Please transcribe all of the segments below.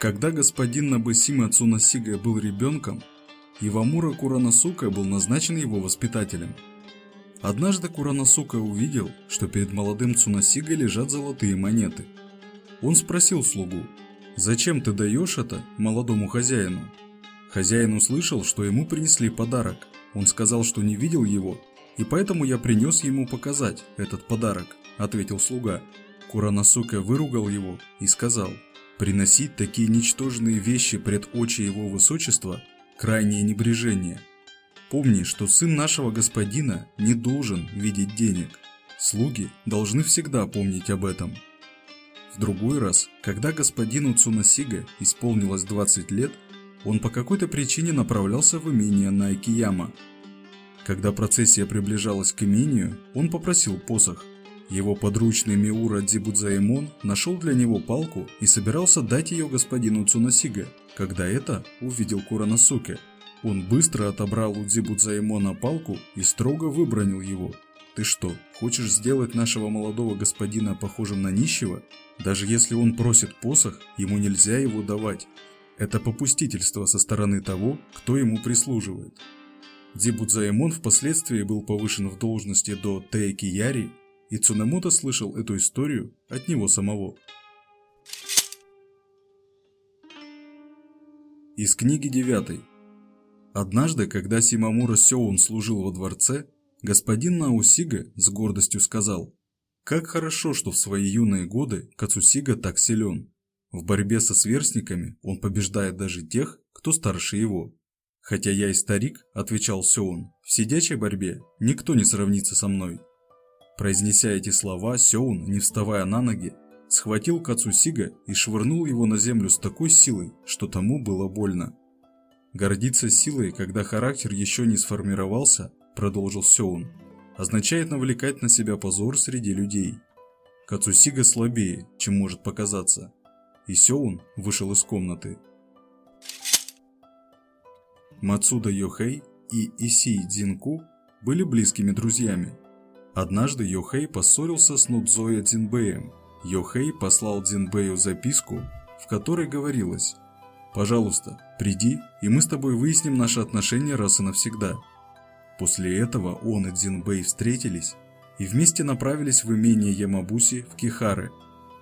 Когда господин Набасима Цунасига был ребенком, Ивамура Куранасука был назначен его воспитателем. Однажды Куранасука увидел, что перед молодым Цунасигой лежат золотые монеты. Он спросил слугу, «Зачем ты даешь это молодому хозяину?» Хозяин услышал, что ему принесли подарок. Он сказал, что не видел его, и поэтому я принес ему показать этот подарок, ответил слуга. Куранасука выругал его и сказал, приносить такие ничтожные вещи пред очи его высочества – крайнее небрежение. Помни, что сын нашего господина не должен видеть денег. Слуги должны всегда помнить об этом. В другой раз, когда господину Цунасига исполнилось 20 лет, он по какой-то причине направлялся в имение Найкияма. Когда процессия приближалась к имению, он попросил посох. Его подручный Миура Дзибудзаэмон нашел для него палку и собирался дать ее господину Цунасига, когда это увидел Куранасуке. Он быстро отобрал у Дзибудзаэмона палку и строго выбронил его. «Ты что, хочешь сделать нашего молодого господина похожим на нищего? Даже если он просит посох, ему нельзя его давать. Это попустительство со стороны того, кто ему прислуживает». Дзибудзаэмон впоследствии был повышен в должности до Тэйки и Цунемото слышал эту историю от него самого. Из книги 9. Однажды, когда Симамура Сёун служил во дворце, господин Наусига с гордостью сказал, «Как хорошо, что в свои юные годы Кацусига так силен. В борьбе со сверстниками он побеждает даже тех, кто старше его. Хотя я и старик, отвечал Сёун, в сидячей борьбе никто не сравнится со мной. Произнеся эти слова, Сёун, не вставая на ноги, схватил Кацусига и швырнул его на землю с такой силой, что тому было больно. Гордиться силой, когда характер еще не сформировался, продолжил Сёун, означает навлекать на себя позор среди людей. Кацусига слабее, чем может показаться. И Сёун вышел из комнаты. Мацуда Йохэй и Исей Дзинку были близкими друзьями. Однажды Йохэй поссорился с Нудзоя Дзинбэем. Йохэй послал Дзинбэю записку, в которой говорилось «Пожалуйста, приди, и мы с тобой выясним наши отношения раз и навсегда». После этого он и Дзинбэй встретились и вместе направились в имение Ямабуси в Кихары.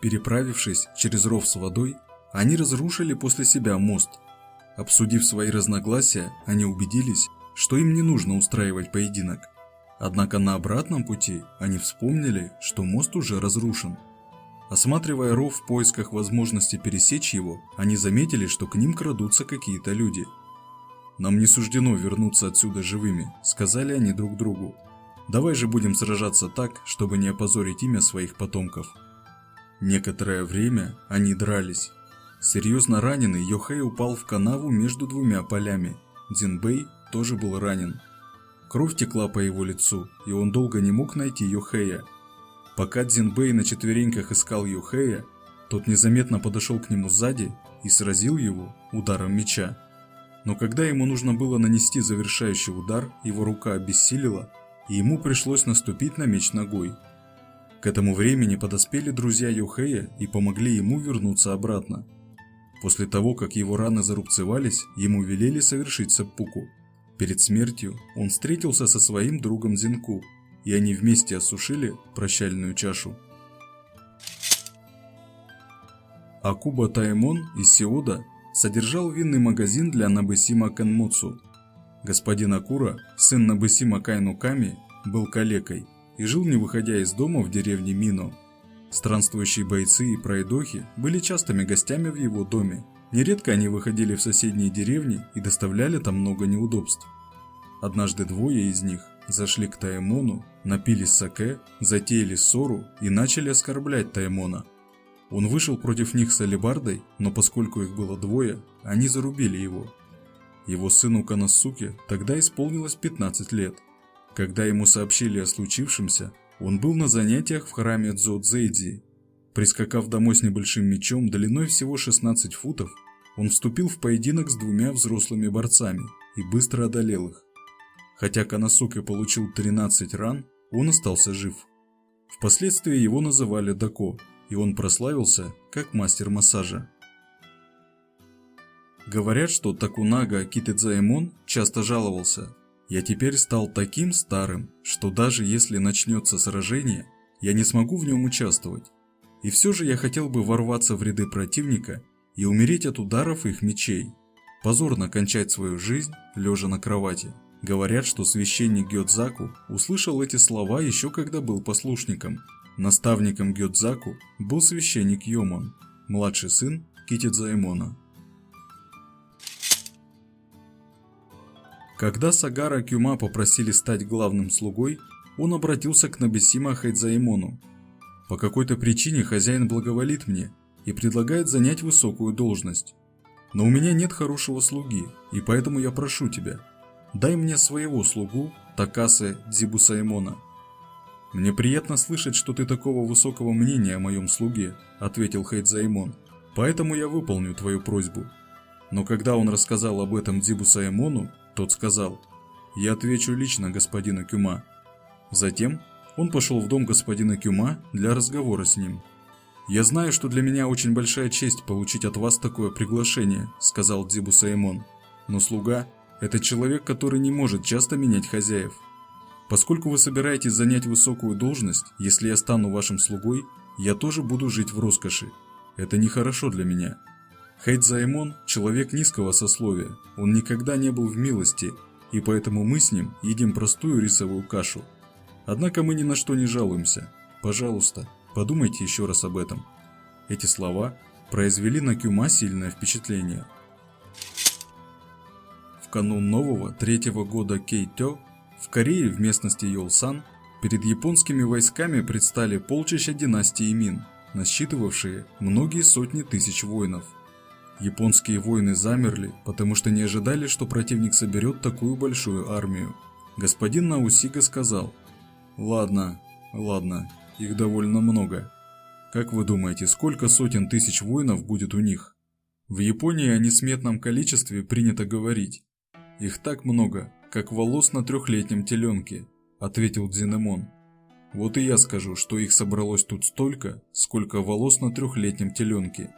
Переправившись через ров с водой, они разрушили после себя мост. Обсудив свои разногласия, они убедились, что им не нужно устраивать поединок – Однако на обратном пути они вспомнили, что мост уже разрушен. Осматривая ров в поисках возможности пересечь его, они заметили, что к ним крадутся какие-то люди. «Нам не суждено вернуться отсюда живыми», – сказали они друг другу. «Давай же будем сражаться так, чтобы не опозорить имя своих потомков». Некоторое время они дрались. Серьезно раненый Йохэй упал в канаву между двумя полями. Дзинбэй тоже был ранен. Кровь текла по его лицу, и он долго не мог найти Йохея. Пока Дзинбэй на четвереньках искал Йохея, тот незаметно подошел к нему сзади и сразил его ударом меча. Но когда ему нужно было нанести завершающий удар, его рука обессилила, и ему пришлось наступить на меч ногой. К этому времени подоспели друзья Йохея и помогли ему вернуться обратно. После того, как его раны зарубцевались, ему велели совершить саппуку. Перед смертью он встретился со своим другом Зинку, и они вместе осушили прощальную чашу. Акуба Таймон из Сеода содержал винный магазин для Набысима Канмуцу. Господин Акура, сын Набысима Кайнуками, был калекой и жил не выходя из дома в деревне Мино. Странствующие бойцы и пройдохи были частыми гостями в его доме Нередко они выходили в соседние деревни и доставляли там много неудобств. Однажды двое из них зашли к Таймону, напились саке, затеяли ссору и начали оскорблять Таймона. Он вышел против них с алебардой, но поскольку их было двое, они зарубили его. Его сыну Канасуке тогда исполнилось 15 лет. Когда ему сообщили о случившемся, он был на занятиях в храме Дзодзейдзи Прискакав домой с небольшим мечом длиной всего 16 футов, он вступил в поединок с двумя взрослыми борцами и быстро одолел их. Хотя Канасуке получил 13 ран, он остался жив. Впоследствии его называли Дако, и он прославился как мастер массажа. Говорят, что Такунага Китэдзаэмон часто жаловался. Я теперь стал таким старым, что даже если начнется сражение, я не смогу в нем участвовать. И все же я хотел бы ворваться в ряды противника и умереть от ударов их мечей. Позорно кончать свою жизнь, лежа на кровати. Говорят, что священник Гёдзаку услышал эти слова еще когда был послушником. Наставником Гёдзаку был священник Йомон, младший сын Китидзаэмона. Когда Сагара Кюма попросили стать главным слугой, он обратился к Набисима Хайдзаэмону. По какой-то причине хозяин благоволит мне и предлагает занять высокую должность. Но у меня нет хорошего слуги, и поэтому я прошу тебя, дай мне своего слугу Такасе Дзибусаэмона. Мне приятно слышать, что ты такого высокого мнения о моем слуге, ответил Хайдзаэмон. Поэтому я выполню твою просьбу. Но когда он рассказал об этом Дзибусаэмону, тот сказал, я отвечу лично господину Кюма. Затем он пошел в дом господина Кюма для разговора с ним. «Я знаю, что для меня очень большая честь получить от вас такое приглашение», – сказал Дзибу Саймон. «Но слуга – это человек, который не может часто менять хозяев. Поскольку вы собираетесь занять высокую должность, если я стану вашим слугой, я тоже буду жить в роскоши. Это нехорошо для меня». Хейт Займон – человек низкого сословия, он никогда не был в милости, и поэтому мы с ним едим простую рисовую кашу. Однако мы ни на что не жалуемся. Пожалуйста, Подумайте еще раз об этом. Эти слова произвели на Кюма сильное впечатление. В канун нового третьего года Кейтё в Корее в местности Йолсан перед японскими войсками предстали полчища династии Мин, насчитывавшие многие сотни тысяч воинов. Японские воины замерли, потому что не ожидали, что противник соберет такую большую армию. Господин Наусига сказал, «Ладно, ладно, их довольно много. Как вы думаете, сколько сотен тысяч воинов будет у них? В Японии о несметном количестве принято говорить. Их так много, как волос на трехлетнем теленке, ответил Дзинемон. Вот и я скажу, что их собралось тут столько, сколько волос на трехлетнем теленке.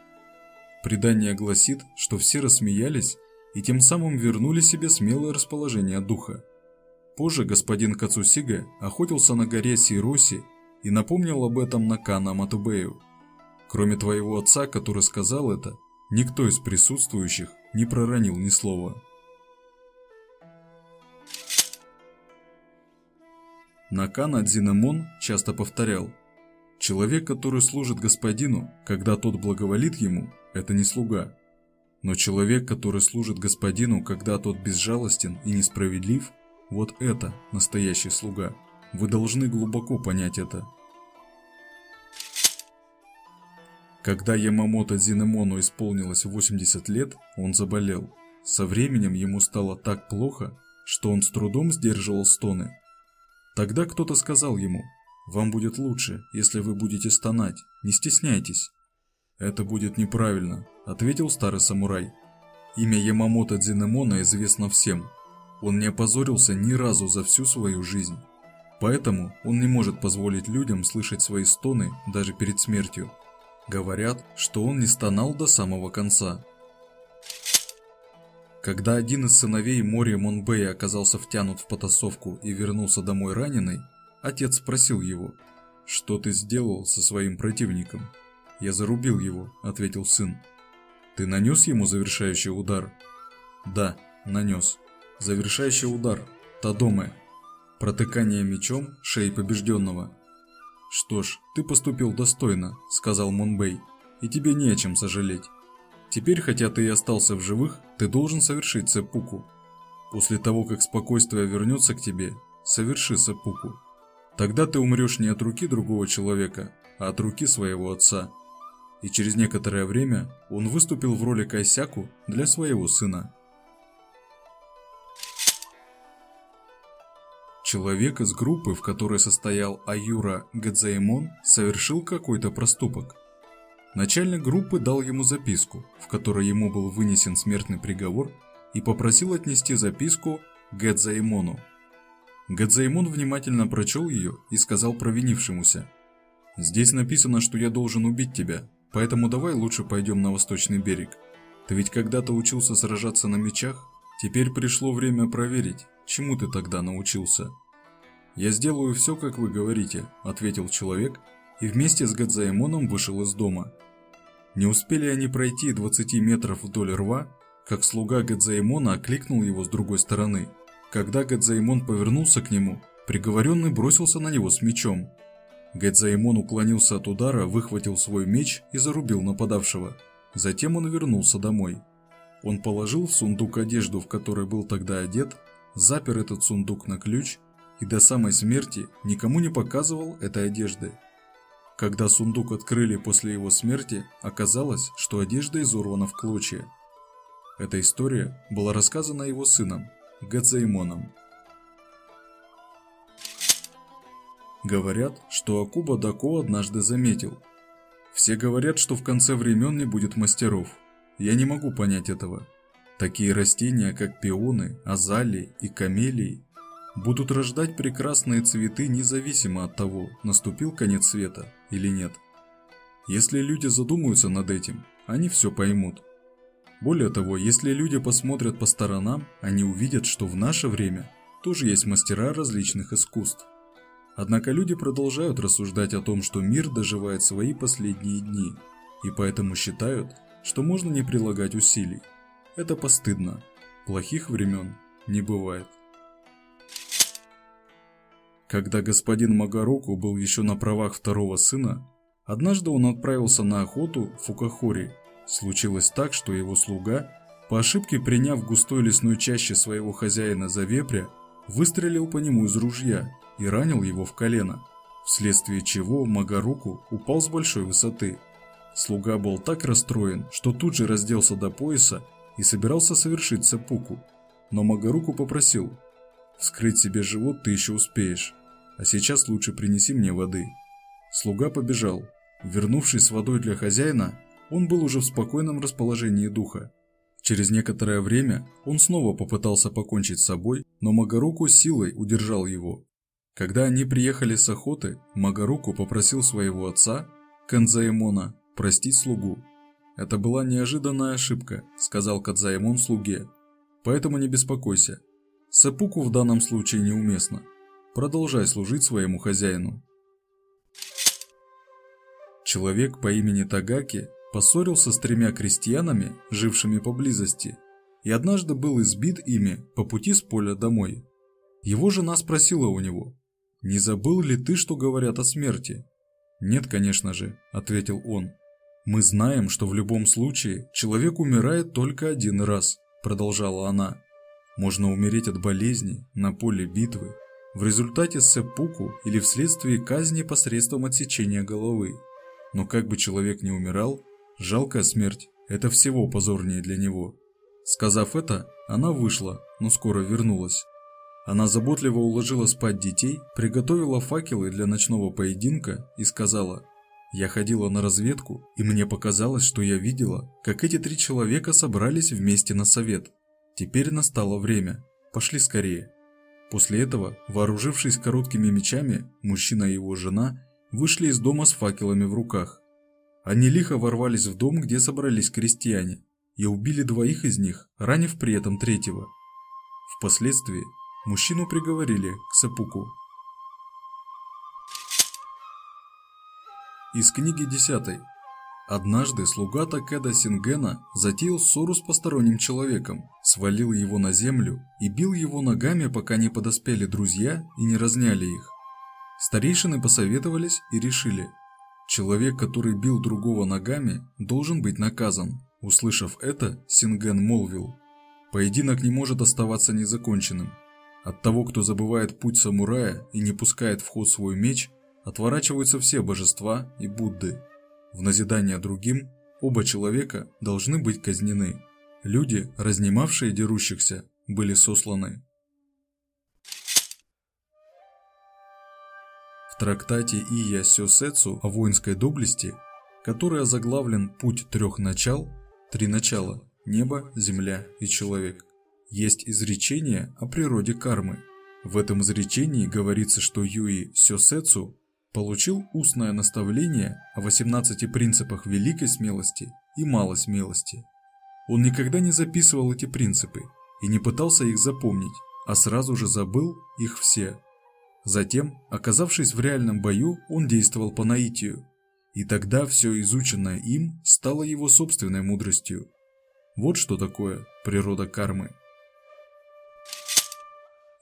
Предание гласит, что все рассмеялись и тем самым вернули себе смелое расположение духа. Позже господин Кацусига охотился на горе Сироси и напомнил об этом Накана Матубею. Кроме твоего отца, который сказал это, никто из присутствующих не проронил ни слова. Накана Дзинамон часто повторял, «Человек, который служит господину, когда тот благоволит ему, это не слуга. Но человек, который служит господину, когда тот безжалостен и несправедлив, вот это настоящий слуга». Вы должны глубоко понять это. Когда Ямамото Зинемону исполнилось 80 лет, он заболел. Со временем ему стало так плохо, что он с трудом сдерживал стоны. Тогда кто-то сказал ему, «Вам будет лучше, если вы будете стонать, не стесняйтесь». «Это будет неправильно», – ответил старый самурай. Имя Ямамото Дзинемона известно всем. Он не опозорился ни разу за всю свою жизнь. Поэтому он не может позволить людям слышать свои стоны даже перед смертью. Говорят, что он не стонал до самого конца. Когда один из сыновей Мори Монбея оказался втянут в потасовку и вернулся домой раненый, отец спросил его, «Что ты сделал со своим противником?» «Я зарубил его», — ответил сын. «Ты нанес ему завершающий удар?» «Да, нанес. Завершающий удар. Тадоме, Протыкание мечом шеи побежденного. «Что ж, ты поступил достойно», — сказал Монбей, — «и тебе не о чем сожалеть. Теперь, хотя ты и остался в живых, ты должен совершить сеппуку. После того, как спокойствие вернется к тебе, соверши сеппуку. Тогда ты умрешь не от руки другого человека, а от руки своего отца». И через некоторое время он выступил в роли Кайсяку для своего сына. Человек из группы, в которой состоял Аюра Гадзаэмон, совершил какой-то проступок. Начальник группы дал ему записку, в которой ему был вынесен смертный приговор, и попросил отнести записку Гадзаэмону. Гадзаэмон внимательно прочел ее и сказал провинившемуся, «Здесь написано, что я должен убить тебя, поэтому давай лучше пойдем на восточный берег». Ты ведь когда-то учился сражаться на мечах? Теперь пришло время проверить, чему ты тогда научился. «Я сделаю все, как вы говорите», – ответил человек и вместе с Гадзаэмоном вышел из дома. Не успели они пройти 20 метров вдоль рва, как слуга Гадзаэмона окликнул его с другой стороны. Когда Гадзаэмон повернулся к нему, приговоренный бросился на него с мечом. Гадзаэмон уклонился от удара, выхватил свой меч и зарубил нападавшего. Затем он вернулся домой. Он положил в сундук одежду, в которой был тогда одет, запер этот сундук на ключ и до самой смерти никому не показывал этой одежды. Когда сундук открыли после его смерти, оказалось, что одежда изорвана в клочья. Эта история была рассказана его сыном, Гадзаймоном. Говорят, что Акуба Дако однажды заметил. Все говорят, что в конце времен не будет мастеров. Я не могу понять этого. Такие растения, как пионы, азалии и камелии, будут рождать прекрасные цветы независимо от того, наступил конец света или нет. Если люди задумаются над этим, они все поймут. Более того, если люди посмотрят по сторонам, они увидят, что в наше время тоже есть мастера различных искусств. Однако люди продолжают рассуждать о том, что мир доживает свои последние дни, и поэтому считают, что можно не прилагать усилий. Это постыдно. Плохих времен не бывает. Когда господин Магароку был еще на правах второго сына, однажды он отправился на охоту в Фукахори. Случилось так, что его слуга, по ошибке приняв густой лесной чаще своего хозяина за вепря, выстрелил по нему из ружья и ранил его в колено, вследствие чего Магаруку упал с большой высоты. Слуга был так расстроен, что тут же разделся до пояса и собирался совершить сапуку, но Магаруку попросил «Вскрыть себе живот ты еще успеешь, а сейчас лучше принеси мне воды». Слуга побежал. Вернувшись с водой для хозяина, он был уже в спокойном расположении духа. Через некоторое время он снова попытался покончить с собой, но Магаруку силой удержал его. Когда они приехали с охоты, Магаруку попросил своего отца, Канзаэмона, простить слугу. «Это была неожиданная ошибка», – сказал Кадзаэмон слуге. «Поэтому не беспокойся. Сапуку в данном случае неуместно. Продолжай служить своему хозяину». Человек по имени Тагаки поссорился с тремя крестьянами, жившими поблизости, и однажды был избит ими по пути с поля домой. Его жена спросила у него, «Не забыл ли ты, что говорят о смерти?» «Нет, конечно же», – ответил он. «Мы знаем, что в любом случае человек умирает только один раз», – продолжала она. «Можно умереть от болезни, на поле битвы, в результате сеппуку или вследствие казни посредством отсечения головы. Но как бы человек не умирал, жалкая смерть – это всего позорнее для него». Сказав это, она вышла, но скоро вернулась. Она заботливо уложила спать детей, приготовила факелы для ночного поединка и сказала, «Я ходила на разведку, и мне показалось, что я видела, как эти три человека собрались вместе на совет. Теперь настало время. Пошли скорее». После этого, вооружившись короткими мечами, мужчина и его жена вышли из дома с факелами в руках. Они лихо ворвались в дом, где собрались крестьяне, и убили двоих из них, ранив при этом третьего. Впоследствии Мужчину приговорили к сапуку. Из книги 10. Однажды слуга Такеда Сингена затеял ссору с посторонним человеком, свалил его на землю и бил его ногами, пока не подоспели друзья и не разняли их. Старейшины посоветовались и решили, человек, который бил другого ногами, должен быть наказан. Услышав это, Синген молвил, поединок не может оставаться незаконченным. От того, кто забывает путь самурая и не пускает в ход свой меч, отворачиваются все божества и Будды. В назидание другим, оба человека должны быть казнены. Люди, разнимавшие дерущихся, были сосланы. В трактате Ия Сёсэцу о воинской доблести, который озаглавлен «Путь трех начал», три начала – небо, земля и человек, есть изречение о природе кармы. В этом изречении говорится, что Юи Сёсэцу получил устное наставление о 18 принципах великой смелости и малой смелости. Он никогда не записывал эти принципы и не пытался их запомнить, а сразу же забыл их все. Затем, оказавшись в реальном бою, он действовал по наитию, и тогда все изученное им стало его собственной мудростью. Вот что такое природа кармы.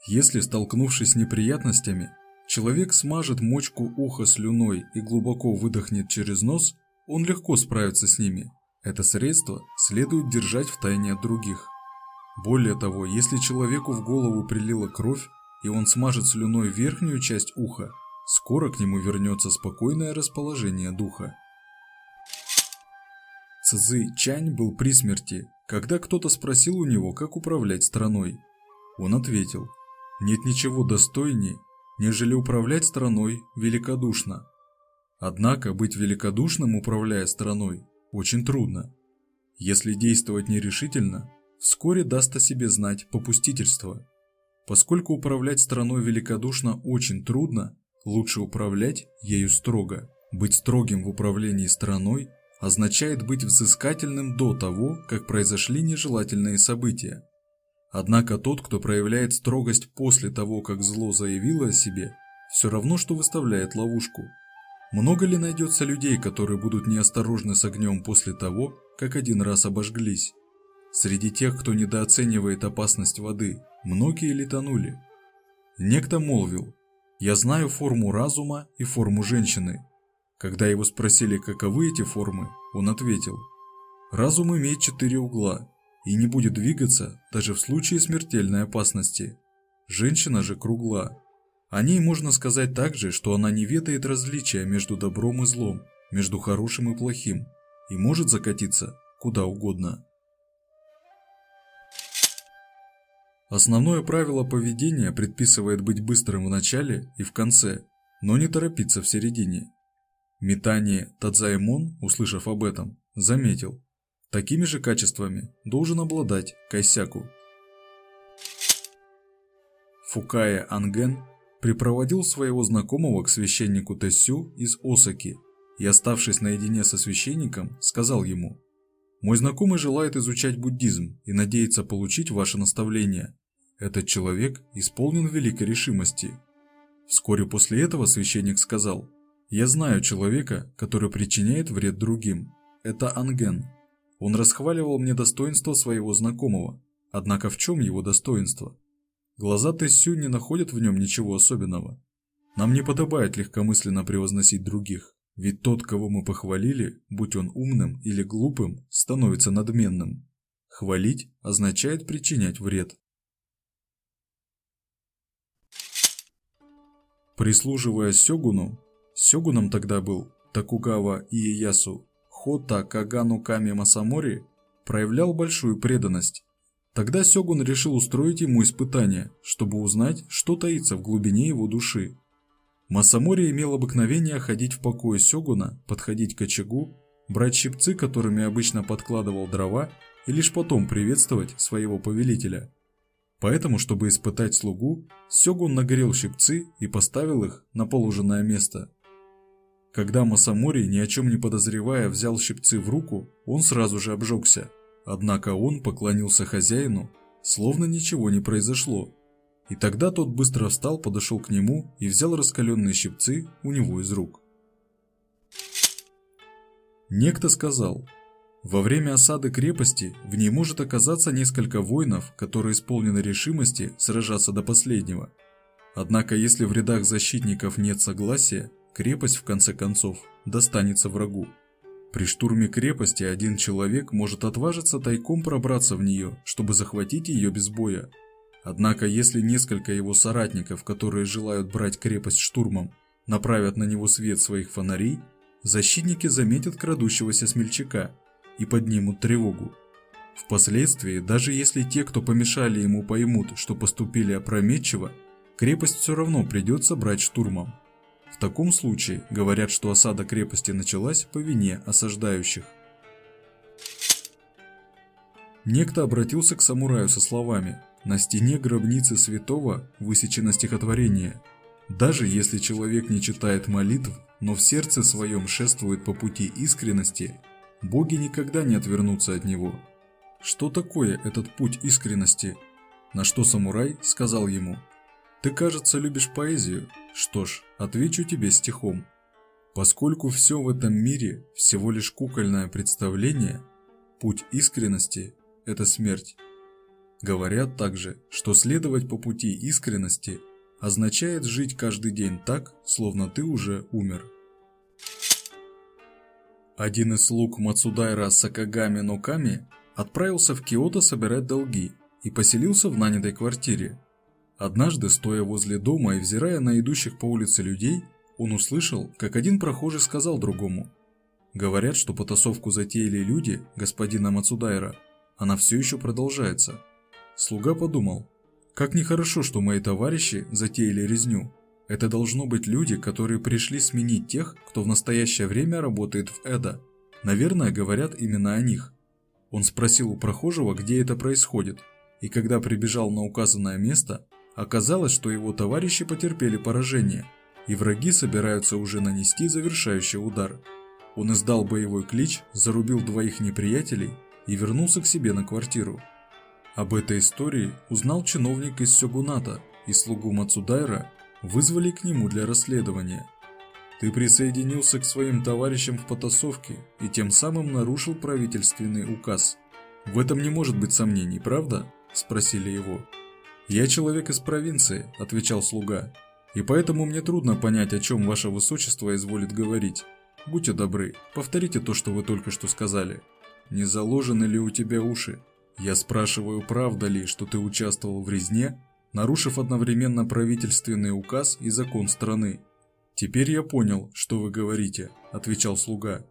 Если, столкнувшись с неприятностями, человек смажет мочку уха слюной и глубоко выдохнет через нос, он легко справится с ними. Это средство следует держать в тайне от других. Более того, если человеку в голову прилила кровь, и он смажет слюной верхнюю часть уха, скоро к нему вернется спокойное расположение духа. Цзы Чань был при смерти, когда кто-то спросил у него, как управлять страной. Он ответил – нет ничего достойнее, нежели управлять страной великодушно. Однако быть великодушным, управляя страной, очень трудно. Если действовать нерешительно, вскоре даст о себе знать попустительство. Поскольку управлять страной великодушно очень трудно, лучше управлять ею строго. Быть строгим в управлении страной означает быть взыскательным до того, как произошли нежелательные события. Однако тот, кто проявляет строгость после того, как зло заявило о себе, все равно, что выставляет ловушку. Много ли найдется людей, которые будут неосторожны с огнем после того, как один раз обожглись? Среди тех, кто недооценивает опасность воды, многие ли тонули? Некто молвил, «Я знаю форму разума и форму женщины». Когда его спросили, каковы эти формы, он ответил, «Разум имеет четыре угла, и не будет двигаться даже в случае смертельной опасности. Женщина же кругла. О ней можно сказать также, что она не ведает различия между добром и злом, между хорошим и плохим, и может закатиться куда угодно. Основное правило поведения предписывает быть быстрым в начале и в конце, но не торопиться в середине. Метание Тадзаэмон, услышав об этом, заметил, Такими же качествами должен обладать Кайсяку. Фукая Анген припроводил своего знакомого к священнику Тессю из Осаки и, оставшись наедине со священником, сказал ему «Мой знакомый желает изучать буддизм и надеется получить ваше наставление. Этот человек исполнен великой решимости». Вскоре после этого священник сказал «Я знаю человека, который причиняет вред другим. Это Анген, он расхваливал мне достоинство своего знакомого. Однако в чем его достоинство? Глаза Тессю не находят в нем ничего особенного. Нам не подобает легкомысленно превозносить других, ведь тот, кого мы похвалили, будь он умным или глупым, становится надменным. Хвалить означает причинять вред. Прислуживая Сёгуну, Сёгуном тогда был Такугава Иеясу, Хота Кагану Ками Масамори проявлял большую преданность. Тогда Сёгун решил устроить ему испытание, чтобы узнать, что таится в глубине его души. Масамори имел обыкновение ходить в покое Сёгуна, подходить к очагу, брать щипцы, которыми обычно подкладывал дрова, и лишь потом приветствовать своего повелителя. Поэтому, чтобы испытать слугу, Сёгун нагрел щипцы и поставил их на положенное место – когда Масамори, ни о чем не подозревая, взял щипцы в руку, он сразу же обжегся. Однако он поклонился хозяину, словно ничего не произошло. И тогда тот быстро встал, подошел к нему и взял раскаленные щипцы у него из рук. Некто сказал, во время осады крепости в ней может оказаться несколько воинов, которые исполнены решимости сражаться до последнего. Однако если в рядах защитников нет согласия, Крепость, в конце концов, достанется врагу. При штурме крепости один человек может отважиться тайком пробраться в нее, чтобы захватить ее без боя. Однако, если несколько его соратников, которые желают брать крепость штурмом, направят на него свет своих фонарей, защитники заметят крадущегося смельчака и поднимут тревогу. Впоследствии, даже если те, кто помешали ему, поймут, что поступили опрометчиво, крепость все равно придется брать штурмом. В таком случае говорят, что осада крепости началась по вине осаждающих. Некто обратился к самураю со словами «На стене гробницы святого высечено стихотворение. Даже если человек не читает молитв, но в сердце своем шествует по пути искренности, боги никогда не отвернутся от него. что такое этот путь искренности. На что самурай сказал ему, «Ты, кажется, любишь поэзию. Что ж, отвечу тебе стихом. Поскольку все в этом мире всего лишь кукольное представление, путь искренности – это смерть. Говорят также, что следовать по пути искренности означает жить каждый день так, словно ты уже умер. Один из слуг Мацудайра Сакагами Ноками отправился в Киото собирать долги и поселился в нанятой квартире. Однажды, стоя возле дома и взирая на идущих по улице людей, он услышал, как один прохожий сказал другому. Говорят, что потасовку затеяли люди господина Мацудайра. Она все еще продолжается. Слуга подумал, как нехорошо, что мои товарищи затеяли резню. Это должно быть люди, которые пришли сменить тех, кто в настоящее время работает в Эда. Наверное, говорят именно о них. Он спросил у прохожего, где это происходит, и когда прибежал на указанное место, оказалось, что его товарищи потерпели поражение, и враги собираются уже нанести завершающий удар. Он издал боевой клич, зарубил двоих неприятелей и вернулся к себе на квартиру. Об этой истории узнал чиновник из Сёгуната, и слугу Мацудайра вызвали к нему для расследования. Ты присоединился к своим товарищам в потасовке и тем самым нарушил правительственный указ. В этом не может быть сомнений, правда? Спросили его. Я человек из провинции, отвечал слуга, и поэтому мне трудно понять, о чем ваше высочество изволит говорить. Будьте добры, повторите то, что вы только что сказали. Не заложены ли у тебя уши? Я спрашиваю, правда ли, что ты участвовал в резне нарушив одновременно правительственный указ и закон страны. «Теперь я понял, что вы говорите», – отвечал слуга.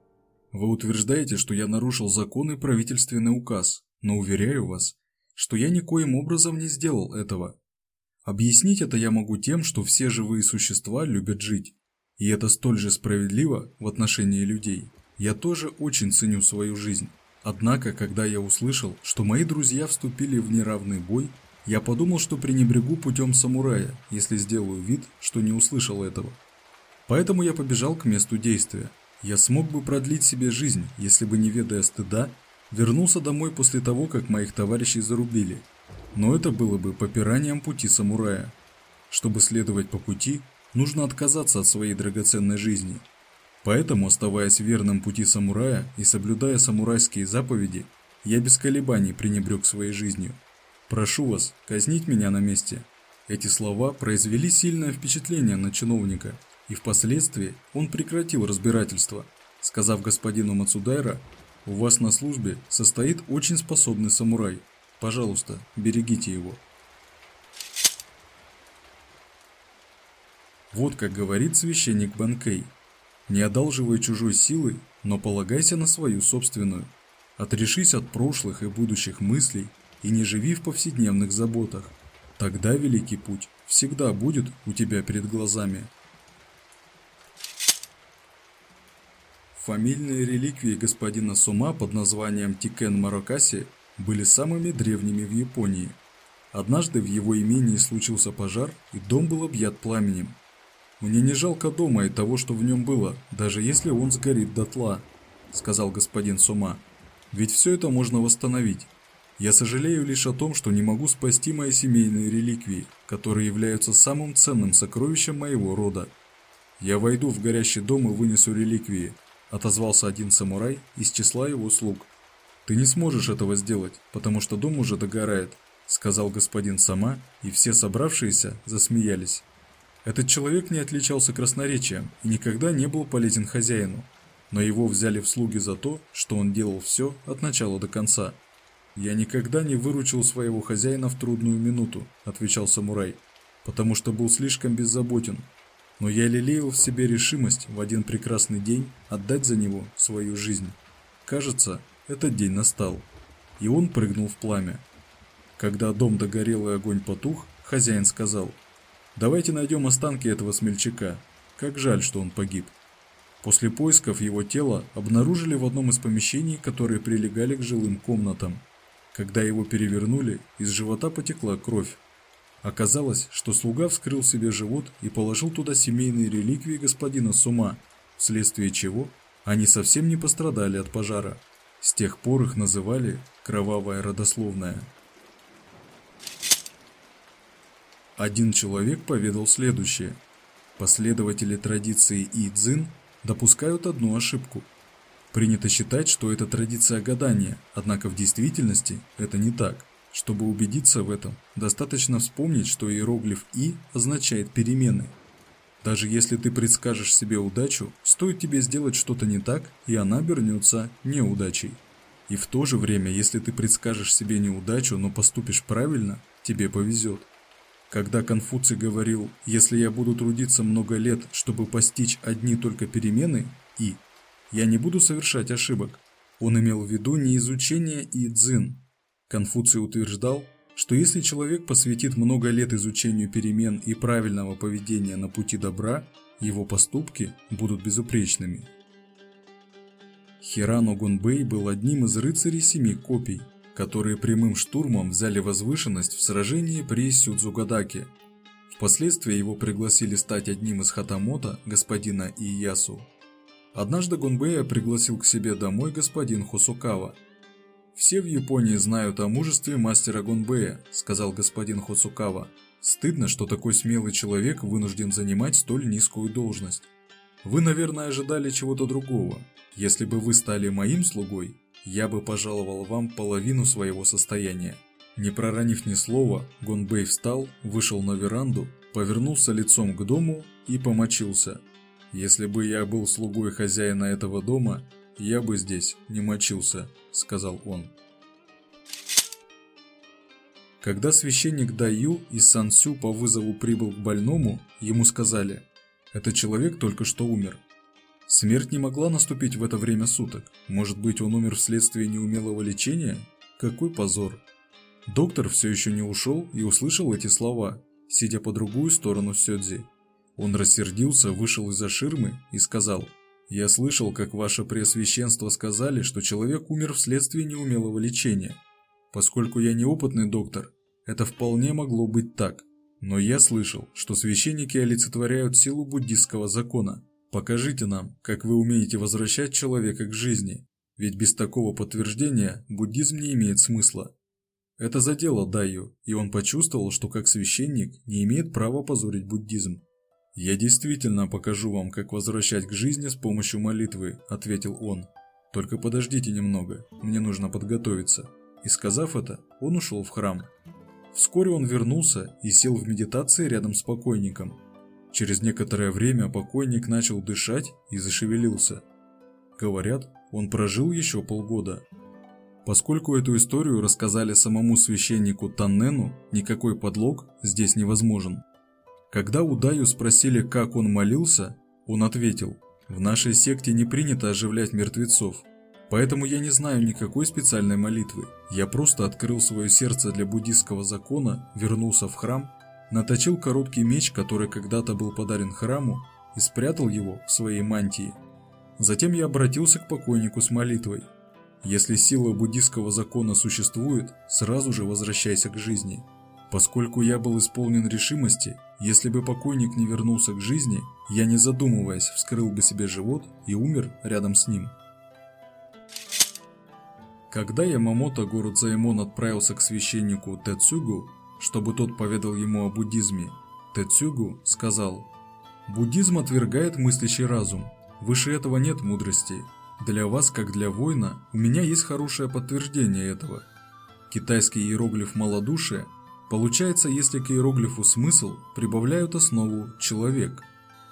«Вы утверждаете, что я нарушил закон и правительственный указ, но уверяю вас, что я никоим образом не сделал этого. Объяснить это я могу тем, что все живые существа любят жить. И это столь же справедливо в отношении людей. Я тоже очень ценю свою жизнь. Однако, когда я услышал, что мои друзья вступили в неравный бой, я подумал, что пренебрегу путем самурая, если сделаю вид, что не услышал этого. Поэтому я побежал к месту действия. Я смог бы продлить себе жизнь, если бы, не ведая стыда, вернулся домой после того, как моих товарищей зарубили. Но это было бы попиранием пути самурая. Чтобы следовать по пути, нужно отказаться от своей драгоценной жизни. Поэтому, оставаясь верным пути самурая и соблюдая самурайские заповеди, я без колебаний пренебрег своей жизнью. Прошу вас, казнить меня на месте. Эти слова произвели сильное впечатление на чиновника, и впоследствии он прекратил разбирательство, сказав господину Мацудайра, у вас на службе состоит очень способный самурай. Пожалуйста, берегите его. Вот как говорит священник Банкей. Не одалживай чужой силы, но полагайся на свою собственную. Отрешись от прошлых и будущих мыслей и не живи в повседневных заботах. Тогда великий путь всегда будет у тебя перед глазами. Фамильные реликвии господина Сома под названием Тикен Марокаси были самыми древними в Японии. Однажды в его имении случился пожар, и дом был объят пламенем. «Мне не жалко дома и того, что в нем было, даже если он сгорит дотла», — сказал господин Сума. «Ведь все это можно восстановить». Я сожалею лишь о том, что не могу спасти мои семейные реликвии, которые являются самым ценным сокровищем моего рода. Я войду в горящий дом и вынесу реликвии, отозвался один самурай из числа его слуг. Ты не сможешь этого сделать, потому что дом уже догорает, сказал господин Сама, и все собравшиеся засмеялись. Этот человек не отличался красноречием и никогда не был полезен хозяину, но его взяли в слуги за то, что он делал все от начала до конца. «Я никогда не выручил своего хозяина в трудную минуту», – отвечал самурай, – «потому что был слишком беззаботен. Но я лелеял в себе решимость в один прекрасный день отдать за него свою жизнь. Кажется, этот день настал». И он прыгнул в пламя. Когда дом догорел и огонь потух, хозяин сказал, «Давайте найдем останки этого смельчака. Как жаль, что он погиб». После поисков его тела обнаружили в одном из помещений, которые прилегали к жилым комнатам. Когда его перевернули, из живота потекла кровь. Оказалось, что слуга вскрыл себе живот и положил туда семейные реликвии господина Сума, вследствие чего они совсем не пострадали от пожара. С тех пор их называли «кровавая родословная». Один человек поведал следующее. Последователи традиции И-Дзин допускают одну ошибку. Принято считать, что это традиция гадания, однако в действительности это не так. Чтобы убедиться в этом, достаточно вспомнить, что иероглиф «И» означает «перемены». Даже если ты предскажешь себе удачу, стоит тебе сделать что-то не так, и она обернется неудачей. И в то же время, если ты предскажешь себе неудачу, но поступишь правильно, тебе повезет. Когда Конфуций говорил «если я буду трудиться много лет, чтобы постичь одни только перемены» и «я не буду совершать ошибок», он имел в виду не изучение и дзин. Конфуций утверждал, что если человек посвятит много лет изучению перемен и правильного поведения на пути добра, его поступки будут безупречными. Хирану Гунбэй был одним из рыцарей семи копий – которые прямым штурмом взяли возвышенность в сражении при Сюдзугадаке. Впоследствии его пригласили стать одним из хатамота господина Иясу. Однажды Гунбэя пригласил к себе домой господин Хосукава. «Все в Японии знают о мужестве мастера Гунбэя», – сказал господин Хосукава. «Стыдно, что такой смелый человек вынужден занимать столь низкую должность. Вы, наверное, ожидали чего-то другого. Если бы вы стали моим слугой, я бы пожаловал вам половину своего состояния. Не проронив ни слова, Гонбей встал, вышел на веранду, повернулся лицом к дому и помочился. «Если бы я был слугой хозяина этого дома, я бы здесь не мочился», — сказал он. Когда священник Даю из Сансю по вызову прибыл к больному, ему сказали, «Этот человек только что умер, Смерть не могла наступить в это время суток. Может быть, он умер вследствие неумелого лечения? Какой позор. Доктор все еще не ушел и услышал эти слова, сидя по другую сторону Сёдзи. Он рассердился, вышел из-за ширмы и сказал, «Я слышал, как ваше преосвященство сказали, что человек умер вследствие неумелого лечения. Поскольку я неопытный доктор, это вполне могло быть так. Но я слышал, что священники олицетворяют силу буддистского закона – Покажите нам, как вы умеете возвращать человека к жизни, ведь без такого подтверждения буддизм не имеет смысла. Это задело Дайю, и он почувствовал, что как священник не имеет права позорить буддизм. «Я действительно покажу вам, как возвращать к жизни с помощью молитвы», – ответил он. «Только подождите немного, мне нужно подготовиться». И сказав это, он ушел в храм. Вскоре он вернулся и сел в медитации рядом с покойником – Через некоторое время покойник начал дышать и зашевелился. Говорят, он прожил еще полгода. Поскольку эту историю рассказали самому священнику Таннену, никакой подлог здесь невозможен. Когда у Даю спросили, как он молился, он ответил, «В нашей секте не принято оживлять мертвецов, поэтому я не знаю никакой специальной молитвы. Я просто открыл свое сердце для буддийского закона, вернулся в храм наточил короткий меч, который когда-то был подарен храму, и спрятал его в своей мантии. Затем я обратился к покойнику с молитвой. Если сила буддийского закона существует, сразу же возвращайся к жизни. Поскольку я был исполнен решимости, если бы покойник не вернулся к жизни, я не задумываясь вскрыл бы себе живот и умер рядом с ним. Когда Ямамото город Займон отправился к священнику Тэцугу, чтобы тот поведал ему о буддизме, Тэцюгу сказал, «Буддизм отвергает мыслящий разум. Выше этого нет мудрости. Для вас, как для воина, у меня есть хорошее подтверждение этого. Китайский иероглиф «малодушие» получается, если к иероглифу «смысл» прибавляют основу «человек».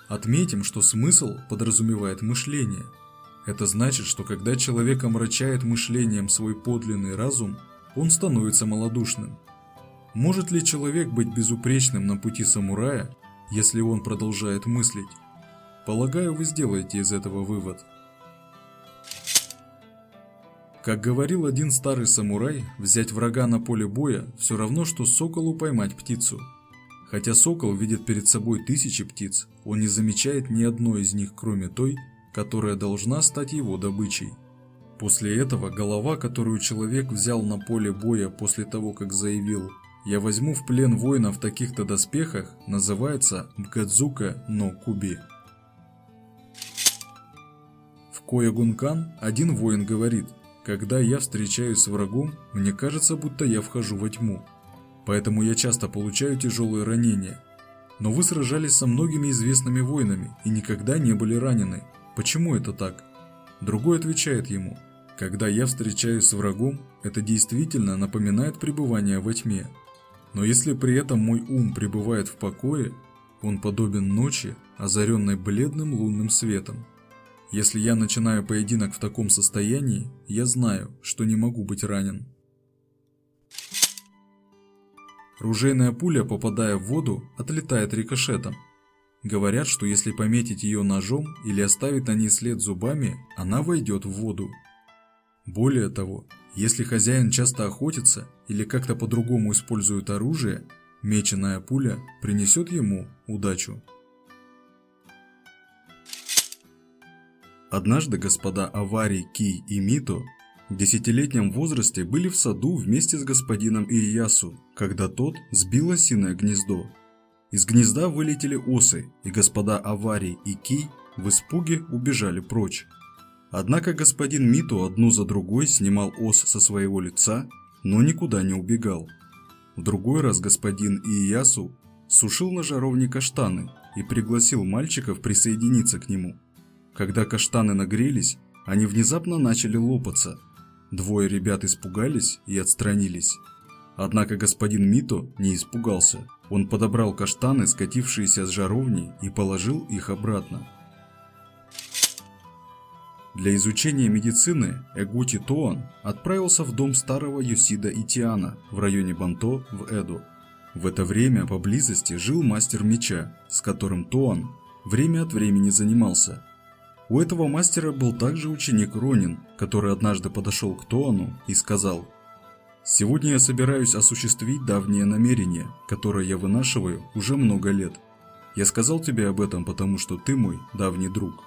Отметим, что смысл подразумевает мышление. Это значит, что когда человек омрачает мышлением свой подлинный разум, он становится малодушным. Может ли человек быть безупречным на пути самурая, если он продолжает мыслить? Полагаю, вы сделаете из этого вывод. Как говорил один старый самурай, взять врага на поле боя все равно, что соколу поймать птицу. Хотя сокол видит перед собой тысячи птиц, он не замечает ни одной из них, кроме той, которая должна стать его добычей. После этого голова, которую человек взял на поле боя после того, как заявил я возьму в плен воина в таких-то доспехах, называется Бгадзука но Куби. В Коягункан один воин говорит, Когда я встречаюсь с врагом, мне кажется, будто я вхожу во тьму. Поэтому я часто получаю тяжелые ранения. Но вы сражались со многими известными воинами и никогда не были ранены. Почему это так? Другой отвечает ему, когда я встречаюсь с врагом, это действительно напоминает пребывание во тьме. Но если при этом мой ум пребывает в покое, он подобен ночи, озаренной бледным лунным светом. Если я начинаю поединок в таком состоянии, я знаю, что не могу быть ранен. Ружейная пуля, попадая в воду, отлетает рикошетом. Говорят, что если пометить ее ножом или оставить на ней след зубами, она войдет в воду. Более того, если хозяин часто охотится или как-то по-другому использует оружие, меченая пуля принесет ему удачу. Однажды господа Аварий, Кий и Мито в десятилетнем возрасте были в саду вместе с господином Иясу, когда тот сбил осиное гнездо. Из гнезда вылетели осы, и господа Аварий и Кий в испуге убежали прочь. Однако господин Мито одну за другой снимал ос со своего лица, но никуда не убегал. В другой раз господин Иясу сушил на жаровне каштаны и пригласил мальчиков присоединиться к нему – когда каштаны нагрелись, они внезапно начали лопаться. Двое ребят испугались и отстранились. Однако господин Мито не испугался. Он подобрал каштаны, скатившиеся с жаровни, и положил их обратно. Для изучения медицины Эгути Тоан отправился в дом старого Юсида Итиана в районе Банто в Эду. В это время поблизости жил мастер меча, с которым Тоан время от времени занимался – у этого мастера был также ученик Ронин, который однажды подошел к Туану и сказал «Сегодня я собираюсь осуществить давнее намерение, которое я вынашиваю уже много лет. Я сказал тебе об этом, потому что ты мой давний друг».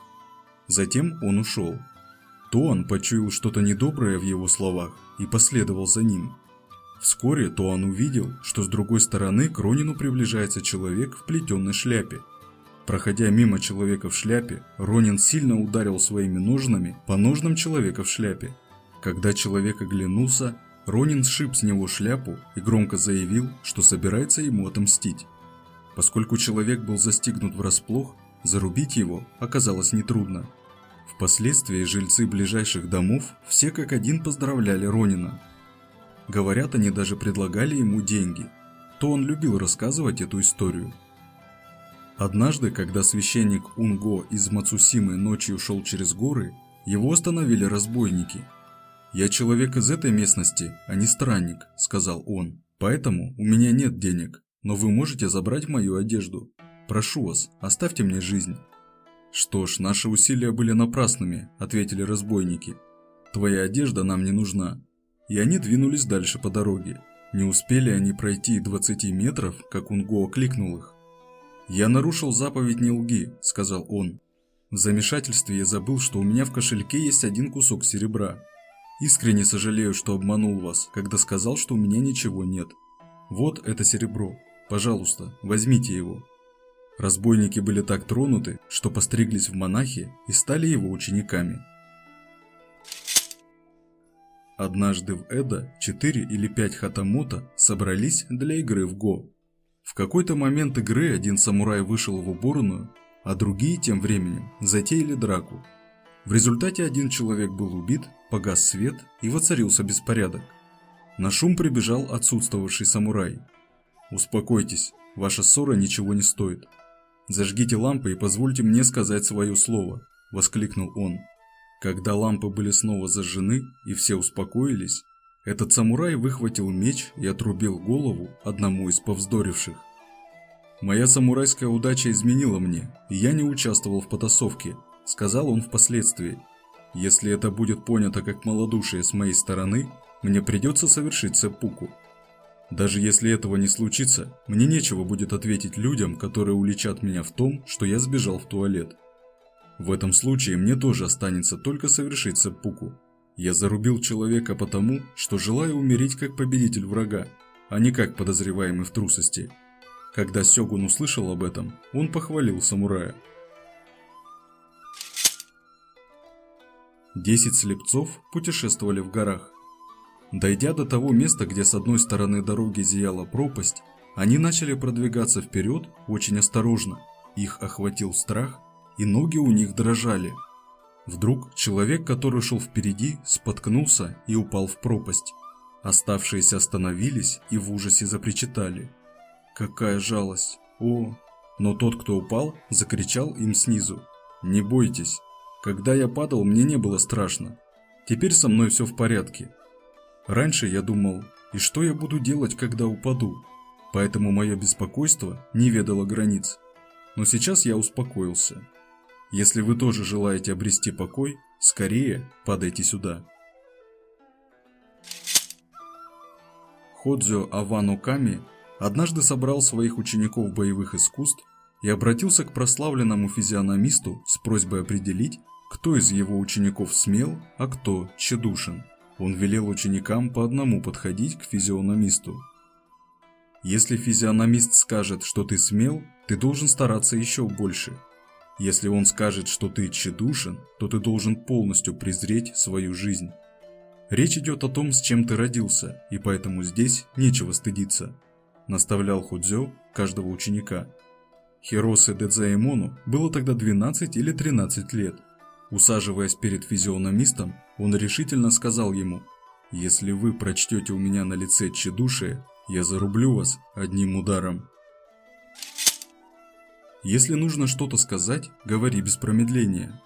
Затем он ушел. Туан почуял что-то недоброе в его словах и последовал за ним. Вскоре Туан увидел, что с другой стороны к Ронину приближается человек в плетеной шляпе Проходя мимо человека в шляпе, Ронин сильно ударил своими ножнами по ножнам человека в шляпе. Когда человек оглянулся, Ронин сшиб с него шляпу и громко заявил, что собирается ему отомстить. Поскольку человек был застигнут врасплох, зарубить его оказалось нетрудно. Впоследствии жильцы ближайших домов все как один поздравляли Ронина. Говорят, они даже предлагали ему деньги. То он любил рассказывать эту историю. Однажды, когда священник Унго из Мацусимы ночью шел через горы, его остановили разбойники. «Я человек из этой местности, а не странник», – сказал он. «Поэтому у меня нет денег, но вы можете забрать мою одежду. Прошу вас, оставьте мне жизнь». «Что ж, наши усилия были напрасными», – ответили разбойники. «Твоя одежда нам не нужна». И они двинулись дальше по дороге. Не успели они пройти 20 метров, как Унго окликнул их. «Я нарушил заповедь «не лги», – сказал он. В замешательстве я забыл, что у меня в кошельке есть один кусок серебра. Искренне сожалею, что обманул вас, когда сказал, что у меня ничего нет. Вот это серебро. Пожалуйста, возьмите его. Разбойники были так тронуты, что постриглись в монахи и стали его учениками. Однажды в Эда четыре или пять хатамота собрались для игры в Го. В какой-то момент игры один самурай вышел в уборную, а другие тем временем затеяли драку. В результате один человек был убит, погас свет и воцарился беспорядок. На шум прибежал отсутствовавший самурай. «Успокойтесь, ваша ссора ничего не стоит. Зажгите лампы и позвольте мне сказать свое слово», – воскликнул он. Когда лампы были снова зажжены и все успокоились, этот самурай выхватил меч и отрубил голову одному из повздоривших. «Моя самурайская удача изменила мне, и я не участвовал в потасовке», – сказал он впоследствии. «Если это будет понято как малодушие с моей стороны, мне придется совершить сеппуку. Даже если этого не случится, мне нечего будет ответить людям, которые уличат меня в том, что я сбежал в туалет. В этом случае мне тоже останется только совершить сеппуку. Я зарубил человека потому, что желаю умереть как победитель врага, а не как подозреваемый в трусости. Когда Сёгун услышал об этом, он похвалил самурая. Десять слепцов путешествовали в горах. Дойдя до того места, где с одной стороны дороги зияла пропасть, они начали продвигаться вперед очень осторожно. Их охватил страх, и ноги у них дрожали. Вдруг человек, который шел впереди, споткнулся и упал в пропасть. Оставшиеся остановились и в ужасе запричитали. Какая жалость! О! Но тот, кто упал, закричал им снизу. Не бойтесь. Когда я падал, мне не было страшно. Теперь со мной все в порядке. Раньше я думал, и что я буду делать, когда упаду? Поэтому мое беспокойство не ведало границ. Но сейчас я успокоился. Если вы тоже желаете обрести покой, скорее падайте сюда. Ходзё Авану Ками однажды собрал своих учеников боевых искусств и обратился к прославленному физиономисту с просьбой определить, кто из его учеников смел, а кто тщедушен. Он велел ученикам по одному подходить к физиономисту. Если физиономист скажет, что ты смел, ты должен стараться еще больше. Если он скажет, что ты тщедушен, то ты должен полностью презреть свою жизнь. Речь идет о том, с чем ты родился, и поэтому здесь нечего стыдиться, наставлял Ходзё каждого ученика. Хиросе Дэдзаэмону было тогда 12 или 13 лет. Усаживаясь перед физиономистом, он решительно сказал ему, «Если вы прочтете у меня на лице тщедушие, я зарублю вас одним ударом». Если нужно что-то сказать, говори без промедления,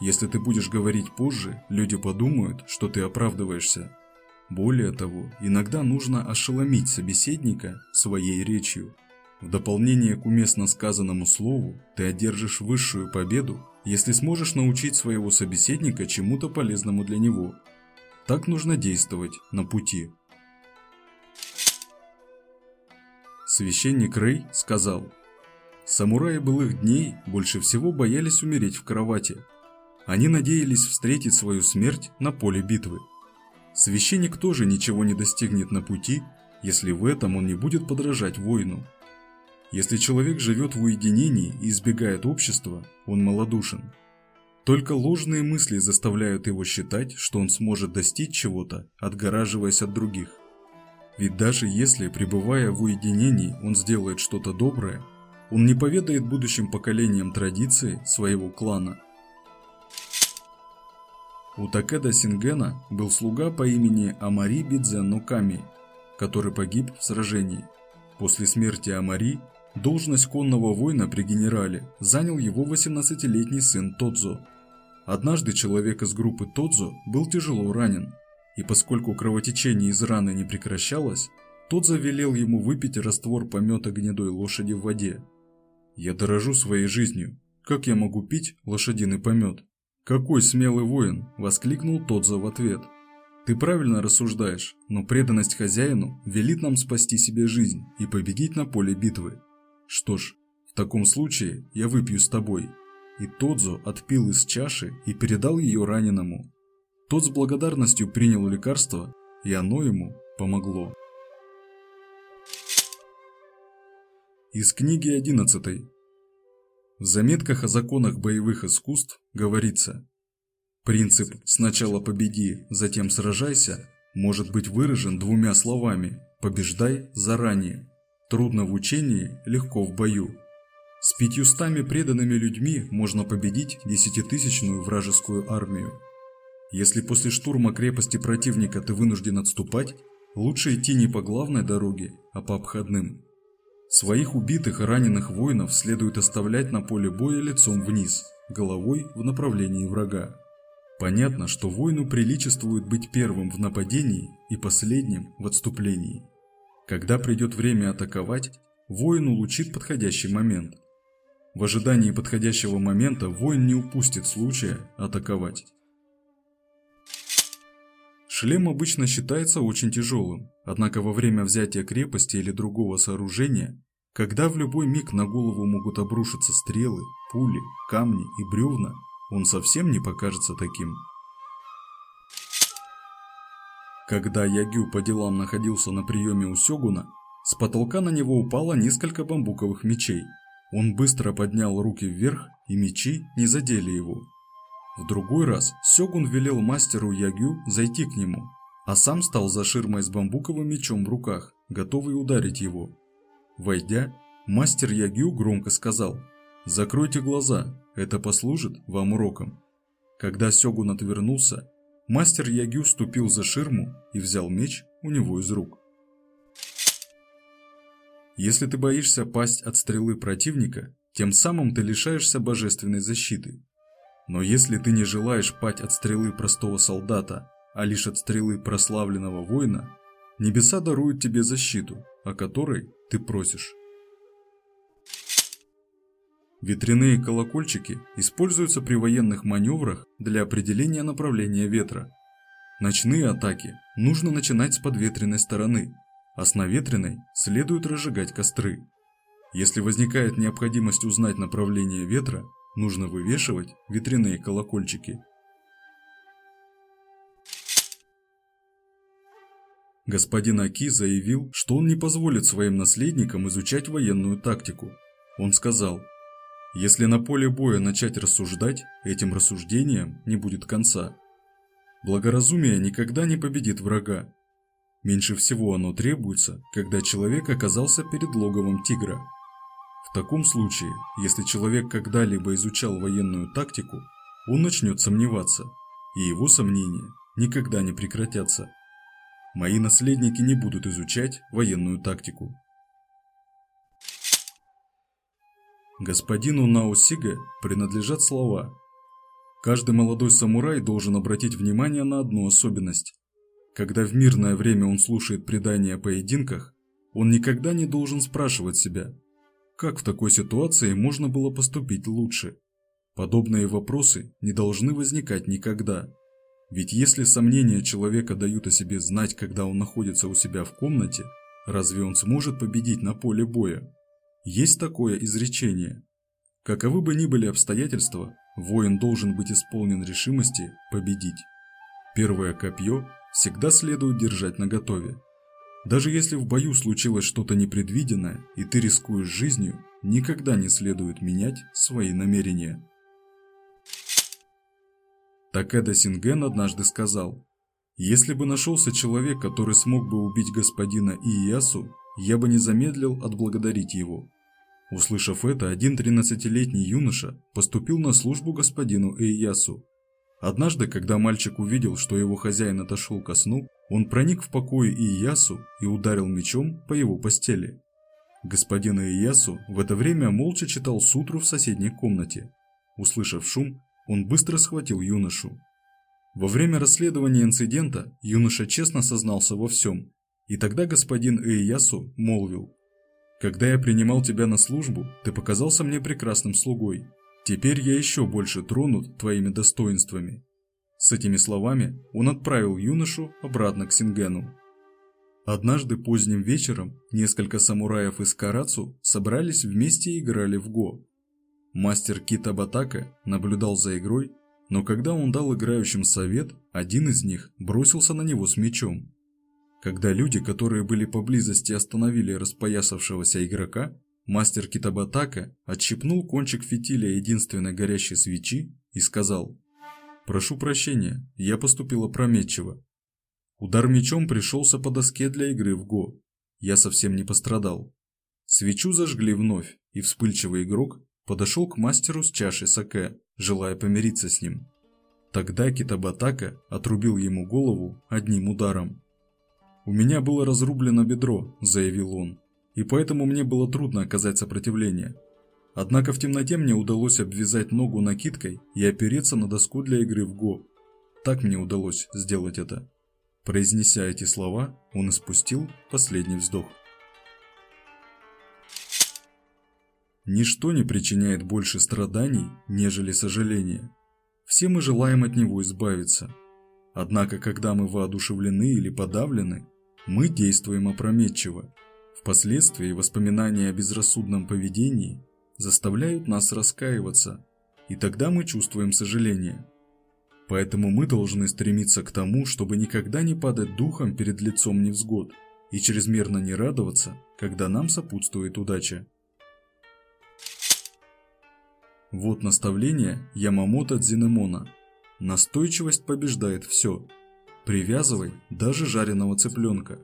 если ты будешь говорить позже, люди подумают, что ты оправдываешься. Более того, иногда нужно ошеломить собеседника своей речью. В дополнение к уместно сказанному слову, ты одержишь высшую победу, если сможешь научить своего собеседника чему-то полезному для него. Так нужно действовать на пути. Священник Рэй сказал, «Самураи былых дней больше всего боялись умереть в кровати, они надеялись встретить свою смерть на поле битвы. Священник тоже ничего не достигнет на пути, если в этом он не будет подражать воину. Если человек живет в уединении и избегает общества, он малодушен. Только ложные мысли заставляют его считать, что он сможет достичь чего-то, отгораживаясь от других. Ведь даже если, пребывая в уединении, он сделает что-то доброе, он не поведает будущим поколениям традиции своего клана – у Такеда Сингена был слуга по имени Амари Бидзен Ками, который погиб в сражении. После смерти Амари должность конного воина при генерале занял его 18-летний сын Тодзо. Однажды человек из группы Тодзо был тяжело ранен, и поскольку кровотечение из раны не прекращалось, Тодзо велел ему выпить раствор помета гнедой лошади в воде. «Я дорожу своей жизнью. Как я могу пить лошадиный помет?» «Какой смелый воин!» – воскликнул Тодзо в ответ. «Ты правильно рассуждаешь, но преданность хозяину велит нам спасти себе жизнь и победить на поле битвы. Что ж, в таком случае я выпью с тобой». И Тодзо отпил из чаши и передал ее раненому. Тот с благодарностью принял лекарство, и оно ему помогло. Из книги 11. В заметках о законах боевых искусств говорится, принцип «сначала победи, затем сражайся» может быть выражен двумя словами «побеждай заранее». Трудно в учении, легко в бою. С пятьюстами преданными людьми можно победить десятитысячную вражескую армию. Если после штурма крепости противника ты вынужден отступать, лучше идти не по главной дороге, а по обходным. Своих убитых и раненых воинов следует оставлять на поле боя лицом вниз, головой в направлении врага. Понятно, что воину приличествует быть первым в нападении и последним в отступлении. Когда придет время атаковать, воин улучит подходящий момент. В ожидании подходящего момента воин не упустит случая атаковать. Шлем обычно считается очень тяжелым, однако во время взятия крепости или другого сооружения, когда в любой миг на голову могут обрушиться стрелы, пули, камни и бревна, он совсем не покажется таким. Когда Ягю по делам находился на приеме у Сёгуна, с потолка на него упало несколько бамбуковых мечей. Он быстро поднял руки вверх, и мечи не задели его. В другой раз Сёгун велел мастеру Ягю зайти к нему, а сам стал за ширмой с бамбуковым мечом в руках, готовый ударить его. Войдя, мастер Ягю громко сказал «Закройте глаза, это послужит вам уроком». Когда Сёгун отвернулся, мастер Ягю ступил за ширму и взял меч у него из рук. Если ты боишься пасть от стрелы противника, тем самым ты лишаешься божественной защиты. Но если ты не желаешь пать от стрелы простого солдата, а лишь от стрелы прославленного воина, небеса даруют тебе защиту, о которой ты просишь. Ветряные колокольчики используются при военных маневрах для определения направления ветра. Ночные атаки нужно начинать с подветренной стороны, а с наветренной следует разжигать костры. Если возникает необходимость узнать направление ветра, нужно вывешивать ветряные колокольчики. Господин Аки заявил, что он не позволит своим наследникам изучать военную тактику. Он сказал, если на поле боя начать рассуждать, этим рассуждением не будет конца. Благоразумие никогда не победит врага, Меньше всего оно требуется, когда человек оказался перед логовом тигра. В таком случае, если человек когда-либо изучал военную тактику, он начнет сомневаться, и его сомнения никогда не прекратятся. Мои наследники не будут изучать военную тактику. Господину Наусига принадлежат слова. Каждый молодой самурай должен обратить внимание на одну особенность. Когда в мирное время он слушает предания о поединках, он никогда не должен спрашивать себя, как в такой ситуации можно было поступить лучше. Подобные вопросы не должны возникать никогда. Ведь если сомнения человека дают о себе знать, когда он находится у себя в комнате, разве он сможет победить на поле боя? Есть такое изречение. Каковы бы ни были обстоятельства, воин должен быть исполнен решимости победить. Первое копье всегда следует держать наготове. Даже если в бою случилось что-то непредвиденное, и ты рискуешь жизнью, никогда не следует менять свои намерения. Такеда Синген однажды сказал, «Если бы нашелся человек, который смог бы убить господина Иясу, я бы не замедлил отблагодарить его». Услышав это, один 13-летний юноша поступил на службу господину Иясу Однажды, когда мальчик увидел, что его хозяин отошел ко сну, он проник в покой Иясу и ударил мечом по его постели. Господин Иясу в это время молча читал сутру в соседней комнате. Услышав шум, он быстро схватил юношу. Во время расследования инцидента юноша честно сознался во всем, и тогда господин Иясу молвил «Когда я принимал тебя на службу, ты показался мне прекрасным слугой, Теперь я еще больше тронут твоими достоинствами. С этими словами он отправил юношу обратно к Сингену. Однажды поздним вечером несколько самураев из Карацу собрались вместе и играли в го. Мастер Кита Батака наблюдал за игрой, но когда он дал играющим совет, один из них бросился на него с мечом. Когда люди, которые были поблизости, остановили распоясавшегося игрока, Мастер Китабатака отщипнул кончик фитиля единственной горящей свечи и сказал «Прошу прощения, я поступил опрометчиво. Удар мечом пришелся по доске для игры в го. Я совсем не пострадал. Свечу зажгли вновь, и вспыльчивый игрок подошел к мастеру с чашей саке, желая помириться с ним. Тогда Китабатака отрубил ему голову одним ударом. «У меня было разрублено бедро», – заявил он и поэтому мне было трудно оказать сопротивление. Однако в темноте мне удалось обвязать ногу накидкой и опереться на доску для игры в го. Так мне удалось сделать это. Произнеся эти слова, он испустил последний вздох. Ничто не причиняет больше страданий, нежели сожаление. Все мы желаем от него избавиться. Однако, когда мы воодушевлены или подавлены, мы действуем опрометчиво, Впоследствии воспоминания о безрассудном поведении заставляют нас раскаиваться, и тогда мы чувствуем сожаление. Поэтому мы должны стремиться к тому, чтобы никогда не падать духом перед лицом невзгод и чрезмерно не радоваться, когда нам сопутствует удача. Вот наставление Ямамото Дзинемона, Настойчивость побеждает все. Привязывай даже жареного цыпленка.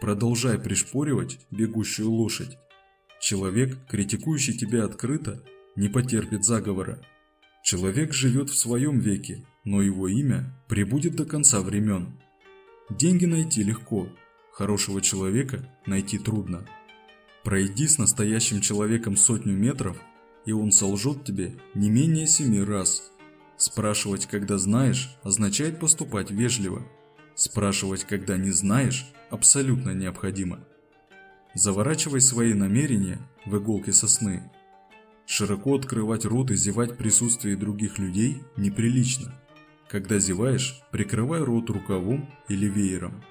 Продолжай пришпоривать бегущую лошадь. Человек, критикующий тебя открыто, не потерпит заговора. Человек живет в своем веке, но его имя пребудет до конца времен. Деньги найти легко, хорошего человека найти трудно. Пройди с настоящим человеком сотню метров, и он солжет тебе не менее семи раз. Спрашивать, когда знаешь, означает поступать вежливо. Спрашивать, когда не знаешь, абсолютно необходимо. Заворачивай свои намерения в иголки сосны. Широко открывать рот и зевать в присутствии других людей неприлично. Когда зеваешь, прикрывай рот рукавом или веером.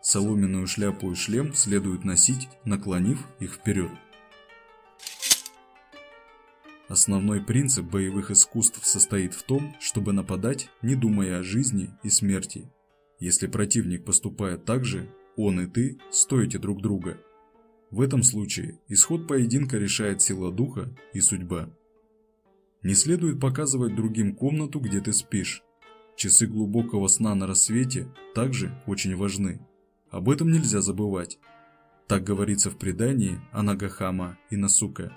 Соломенную шляпу и шлем следует носить, наклонив их вперед. Основной принцип боевых искусств состоит в том, чтобы нападать, не думая о жизни и смерти. Если противник поступает так же, он и ты стоите друг друга. В этом случае исход поединка решает сила духа и судьба. Не следует показывать другим комнату, где ты спишь. Часы глубокого сна на рассвете также очень важны. Об этом нельзя забывать. Так говорится в предании о Нагахама и Насука.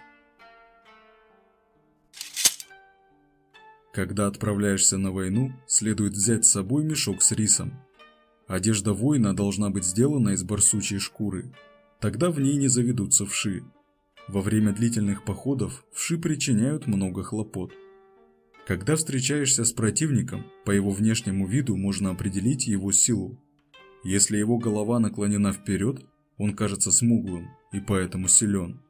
Когда отправляешься на войну, следует взять с собой мешок с рисом. Одежда воина должна быть сделана из барсучьей шкуры. Тогда в ней не заведутся вши. Во время длительных походов вши причиняют много хлопот. Когда встречаешься с противником, по его внешнему виду можно определить его силу. Если его голова наклонена вперед, он кажется смуглым и поэтому силен.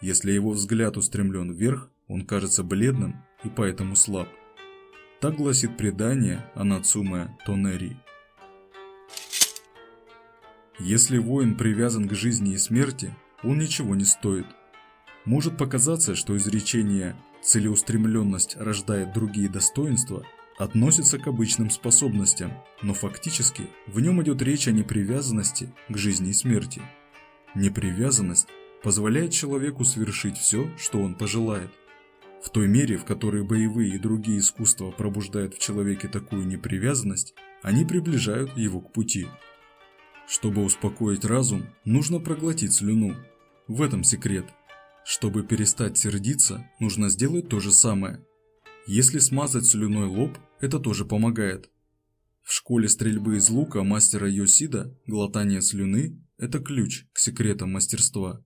Если его взгляд устремлен вверх, он кажется бледным и поэтому слаб. Так гласит предание о Нацуме Тонери. Если воин привязан к жизни и смерти, он ничего не стоит. Может показаться, что изречение «целеустремленность рождает другие достоинства» относится к обычным способностям, но фактически в нем идет речь о непривязанности к жизни и смерти. Непривязанность позволяет человеку совершить все, что он пожелает – в той мере, в которой боевые и другие искусства пробуждают в человеке такую непривязанность, они приближают его к пути. Чтобы успокоить разум, нужно проглотить слюну. В этом секрет. Чтобы перестать сердиться, нужно сделать то же самое. Если смазать слюной лоб, это тоже помогает. В школе стрельбы из лука мастера Йосида глотание слюны – это ключ к секретам мастерства.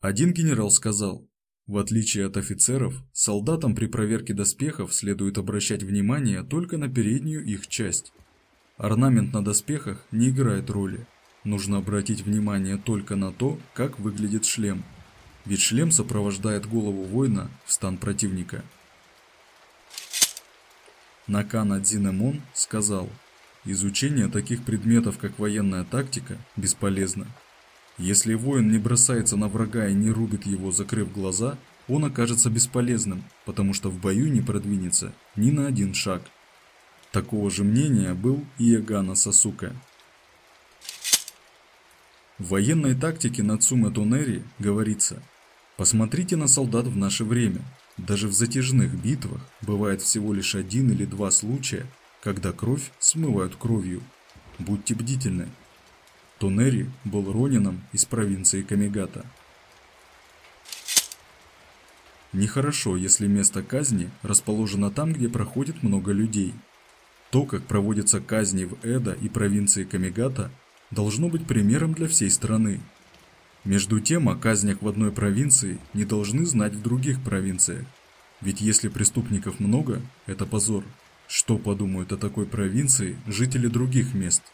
Один генерал сказал, в отличие от офицеров, солдатам при проверке доспехов следует обращать внимание только на переднюю их часть. Орнамент на доспехах не играет роли. Нужно обратить внимание только на то, как выглядит шлем. Ведь шлем сопровождает голову воина в стан противника. Накана Дзинемон сказал, изучение таких предметов, как военная тактика, бесполезно. Если воин не бросается на врага и не рубит его, закрыв глаза, он окажется бесполезным, потому что в бою не продвинется ни на один шаг. Такого же мнения был и Ягана Сасука. В военной тактике Нацуме Тонери говорится «Посмотрите на солдат в наше время. Даже в затяжных битвах бывает всего лишь один или два случая, когда кровь смывают кровью. Будьте бдительны, Тонери был ронином из провинции Камигата. Нехорошо, если место казни расположено там, где проходит много людей. То, как проводятся казни в Эда и провинции Камигата, должно быть примером для всей страны. Между тем, о казнях в одной провинции не должны знать в других провинциях. Ведь если преступников много, это позор. Что подумают о такой провинции жители других мест –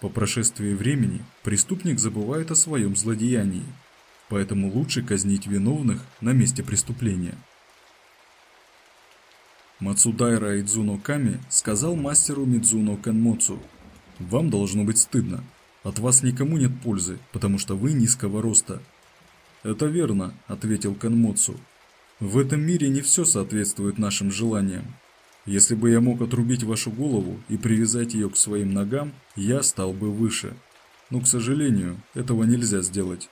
по прошествии времени преступник забывает о своем злодеянии, поэтому лучше казнить виновных на месте преступления. Мацудайра Идзуно Ками сказал мастеру Мидзуно Канмоцу, «Вам должно быть стыдно. От вас никому нет пользы, потому что вы низкого роста». «Это верно», — ответил Канмоцу. «В этом мире не все соответствует нашим желаниям. Если бы я мог отрубить вашу голову и привязать ее к своим ногам, я стал бы выше. Но, к сожалению, этого нельзя сделать.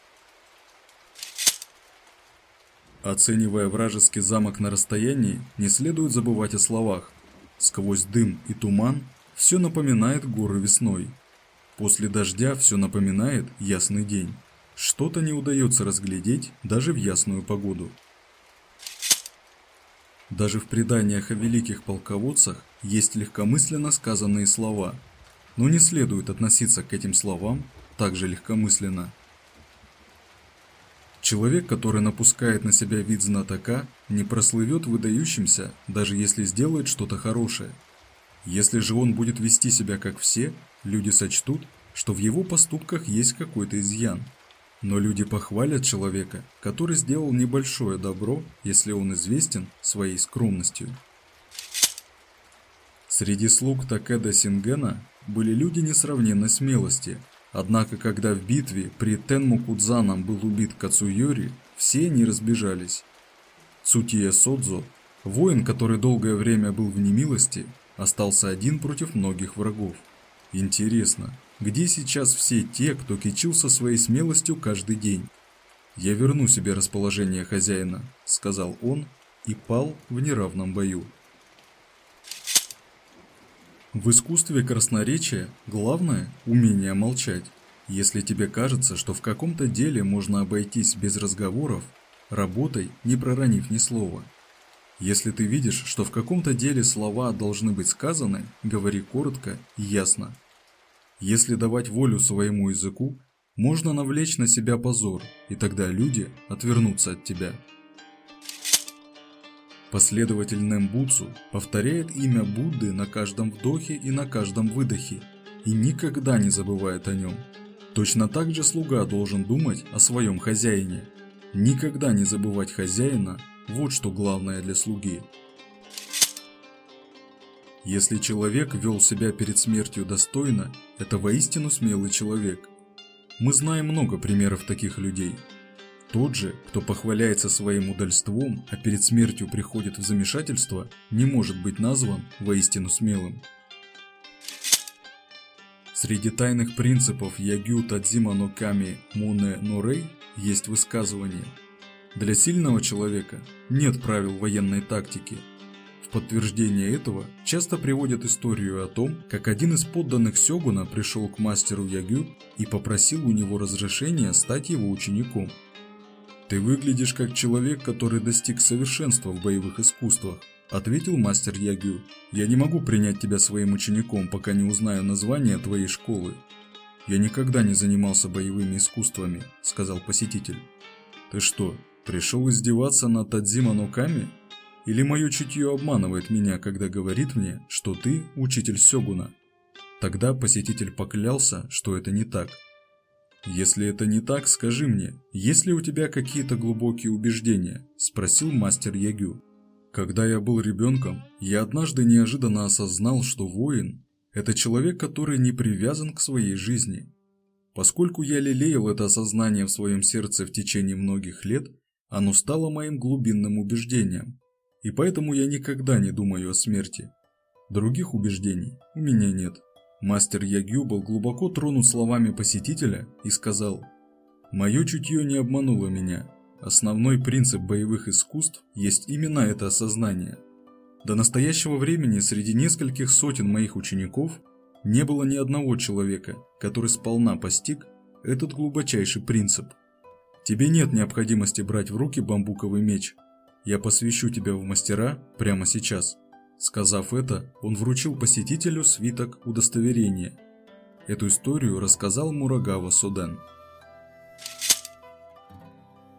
Оценивая вражеский замок на расстоянии, не следует забывать о словах. Сквозь дым и туман все напоминает горы весной. После дождя все напоминает ясный день. Что-то не удается разглядеть даже в ясную погоду. Даже в преданиях о великих полководцах есть легкомысленно сказанные слова, но не следует относиться к этим словам так же легкомысленно. Человек, который напускает на себя вид знатока, не прослывет выдающимся, даже если сделает что-то хорошее. Если же он будет вести себя как все, люди сочтут, что в его поступках есть какой-то изъян. Но люди похвалят человека, который сделал небольшое добро, если он известен своей скромностью. Среди слуг Такеда Сингена были люди несравненной смелости, Однако, когда в битве при Тенмукудзаном был убит Кацуйори, все они разбежались. Цутия Содзо, воин, который долгое время был в немилости, остался один против многих врагов. Интересно, где сейчас все те, кто кичился своей смелостью каждый день? «Я верну себе расположение хозяина», — сказал он и пал в неравном бою. В искусстве красноречия главное – умение молчать. Если тебе кажется, что в каком-то деле можно обойтись без разговоров, работай, не проронив ни слова. Если ты видишь, что в каком-то деле слова должны быть сказаны, говори коротко и ясно. Если давать волю своему языку, можно навлечь на себя позор, и тогда люди отвернутся от тебя. Последователь Нембуцу повторяет имя Будды на каждом вдохе и на каждом выдохе и никогда не забывает о нем. Точно так же слуга должен думать о своем хозяине. Никогда не забывать хозяина – вот что главное для слуги. Если человек вел себя перед смертью достойно, это воистину смелый человек. Мы знаем много примеров таких людей – тот же, кто похваляется своим удальством, а перед смертью приходит в замешательство, не может быть назван воистину смелым. Среди тайных принципов Ягю Тадзима но Ками Муне Норей есть высказывание. Для сильного человека нет правил военной тактики. В подтверждение этого часто приводят историю о том, как один из подданных Сёгуна пришел к мастеру Ягю и попросил у него разрешения стать его учеником – «Ты выглядишь как человек, который достиг совершенства в боевых искусствах», – ответил мастер Ягю. «Я не могу принять тебя своим учеником, пока не узнаю название твоей школы». «Я никогда не занимался боевыми искусствами», – сказал посетитель. «Ты что, пришел издеваться над Тадзима Ноками? Или мое чутье обманывает меня, когда говорит мне, что ты учитель Сёгуна?» Тогда посетитель поклялся, что это не так – «Если это не так, скажи мне, есть ли у тебя какие-то глубокие убеждения?» – спросил мастер Ягю. Когда я был ребенком, я однажды неожиданно осознал, что воин – это человек, который не привязан к своей жизни. Поскольку я лелеял это осознание в своем сердце в течение многих лет, оно стало моим глубинным убеждением, и поэтому я никогда не думаю о смерти. Других убеждений у меня нет. Мастер Ягю был глубоко тронут словами посетителя и сказал, «Мое чутье не обмануло меня. Основной принцип боевых искусств есть именно это осознание. До настоящего времени среди нескольких сотен моих учеников не было ни одного человека, который сполна постиг этот глубочайший принцип. Тебе нет необходимости брать в руки бамбуковый меч. Я посвящу тебя в мастера прямо сейчас». Сказав это, он вручил посетителю свиток удостоверения. Эту историю рассказал Мурагава Суден.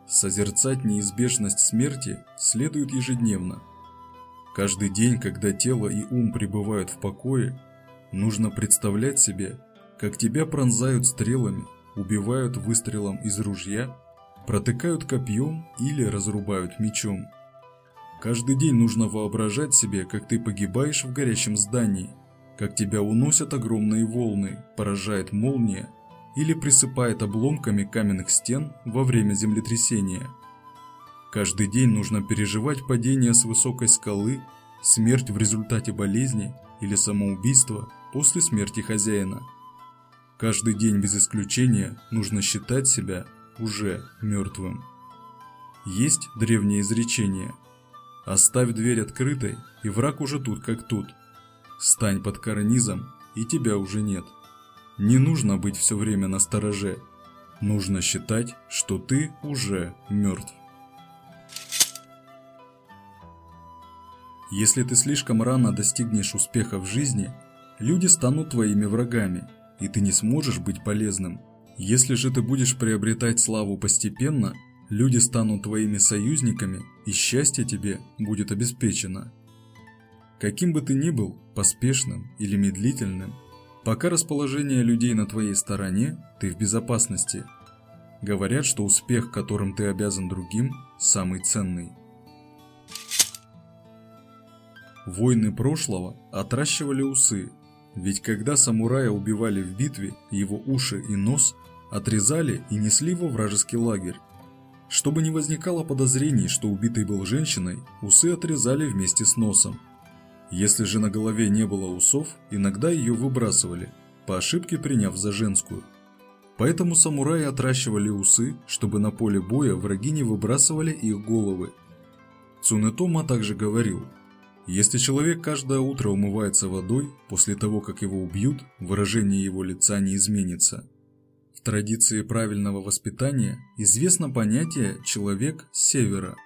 Созерцать неизбежность смерти следует ежедневно. Каждый день, когда тело и ум пребывают в покое, нужно представлять себе, как тебя пронзают стрелами, убивают выстрелом из ружья, протыкают копьем или разрубают мечом – Каждый день нужно воображать себе, как ты погибаешь в горящем здании, как тебя уносят огромные волны, поражает молния или присыпает обломками каменных стен во время землетрясения. Каждый день нужно переживать падение с высокой скалы, смерть в результате болезни или самоубийство после смерти хозяина. Каждый день без исключения нужно считать себя уже мертвым. Есть древнее изречение «Оставь дверь открытой, и враг уже тут как тут. Стань под карнизом, и тебя уже нет». Не нужно быть все время на стороже. Нужно считать, что ты уже мертв. Если ты слишком рано достигнешь успеха в жизни, люди станут твоими врагами, и ты не сможешь быть полезным. Если же ты будешь приобретать славу постепенно, люди станут твоими союзниками, и счастье тебе будет обеспечено. Каким бы ты ни был, поспешным или медлительным, Пока расположение людей на твоей стороне, ты в безопасности. Говорят, что успех, которым ты обязан другим, самый ценный. Войны прошлого отращивали усы, ведь когда самурая убивали в битве, его уши и нос отрезали и несли во вражеский лагерь. Чтобы не возникало подозрений, что убитый был женщиной, усы отрезали вместе с носом. Если же на голове не было усов, иногда ее выбрасывали, по ошибке приняв за женскую. Поэтому самураи отращивали усы, чтобы на поле боя враги не выбрасывали их головы. Цунетома также говорил, если человек каждое утро умывается водой, после того, как его убьют, выражение его лица не изменится. В традиции правильного воспитания известно понятие «человек с севера».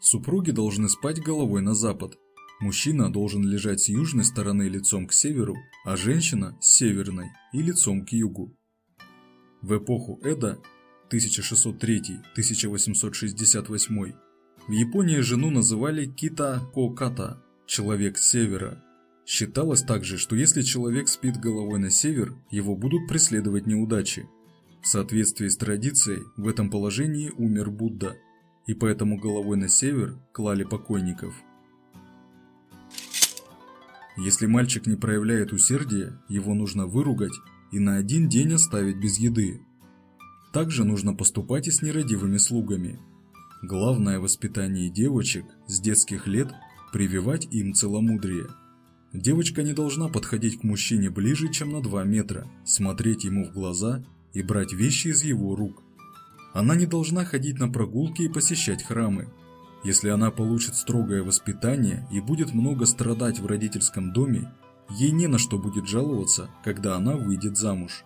Супруги должны спать головой на запад, Мужчина должен лежать с южной стороны лицом к северу, а женщина с северной и лицом к югу. В эпоху Эда 1603-1868 в Японии жену называли Кита-Коката – человек с севера. Считалось также, что если человек спит головой на север, его будут преследовать неудачи. В соответствии с традицией, в этом положении умер Будда, и поэтому головой на север клали покойников – если мальчик не проявляет усердия, его нужно выругать и на один день оставить без еды. Также нужно поступать и с нерадивыми слугами. Главное воспитание девочек с детских лет – прививать им целомудрие. Девочка не должна подходить к мужчине ближе, чем на 2 метра, смотреть ему в глаза и брать вещи из его рук. Она не должна ходить на прогулки и посещать храмы, если она получит строгое воспитание и будет много страдать в родительском доме, ей не на что будет жаловаться, когда она выйдет замуж.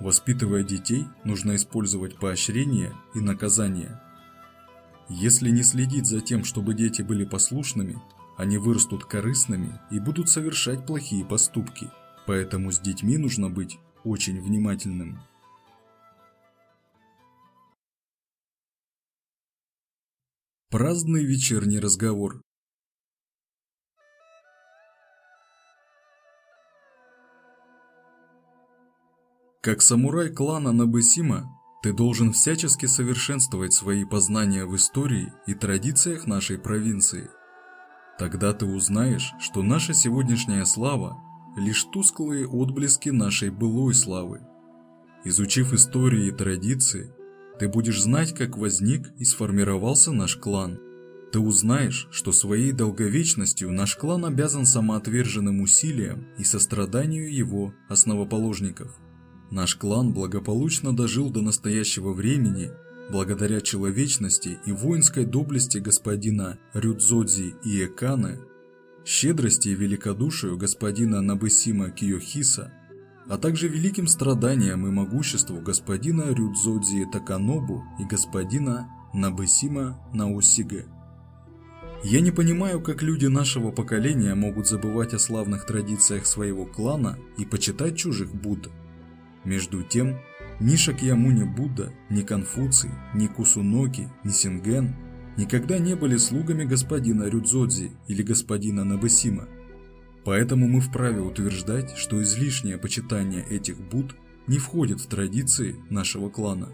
Воспитывая детей, нужно использовать поощрение и наказание. Если не следить за тем, чтобы дети были послушными, они вырастут корыстными и будут совершать плохие поступки. Поэтому с детьми нужно быть очень внимательным. Праздный вечерний разговор. Как самурай клана Набысима, ты должен всячески совершенствовать свои познания в истории и традициях нашей провинции. Тогда ты узнаешь, что наша сегодняшняя слава – лишь тусклые отблески нашей былой славы. Изучив истории и традиции, ты будешь знать, как возник и сформировался наш клан. Ты узнаешь, что своей долговечностью наш клан обязан самоотверженным усилиям и состраданию его основоположников. Наш клан благополучно дожил до настоящего времени благодаря человечности и воинской доблести господина Рюдзодзи и Эканы, щедрости и великодушию господина Набысима Киохиса – а также великим страданиям и могуществу господина Рюдзодзи Таканобу и господина Набысима Наусиге. Я не понимаю, как люди нашего поколения могут забывать о славных традициях своего клана и почитать чужих Будд. Между тем, ни Шакьямуни Будда, ни Конфуций, ни Кусуноки, ни Синген никогда не были слугами господина Рюдзодзи или господина Набысима – Поэтому мы вправе утверждать, что излишнее почитание этих Будд не входит в традиции нашего клана.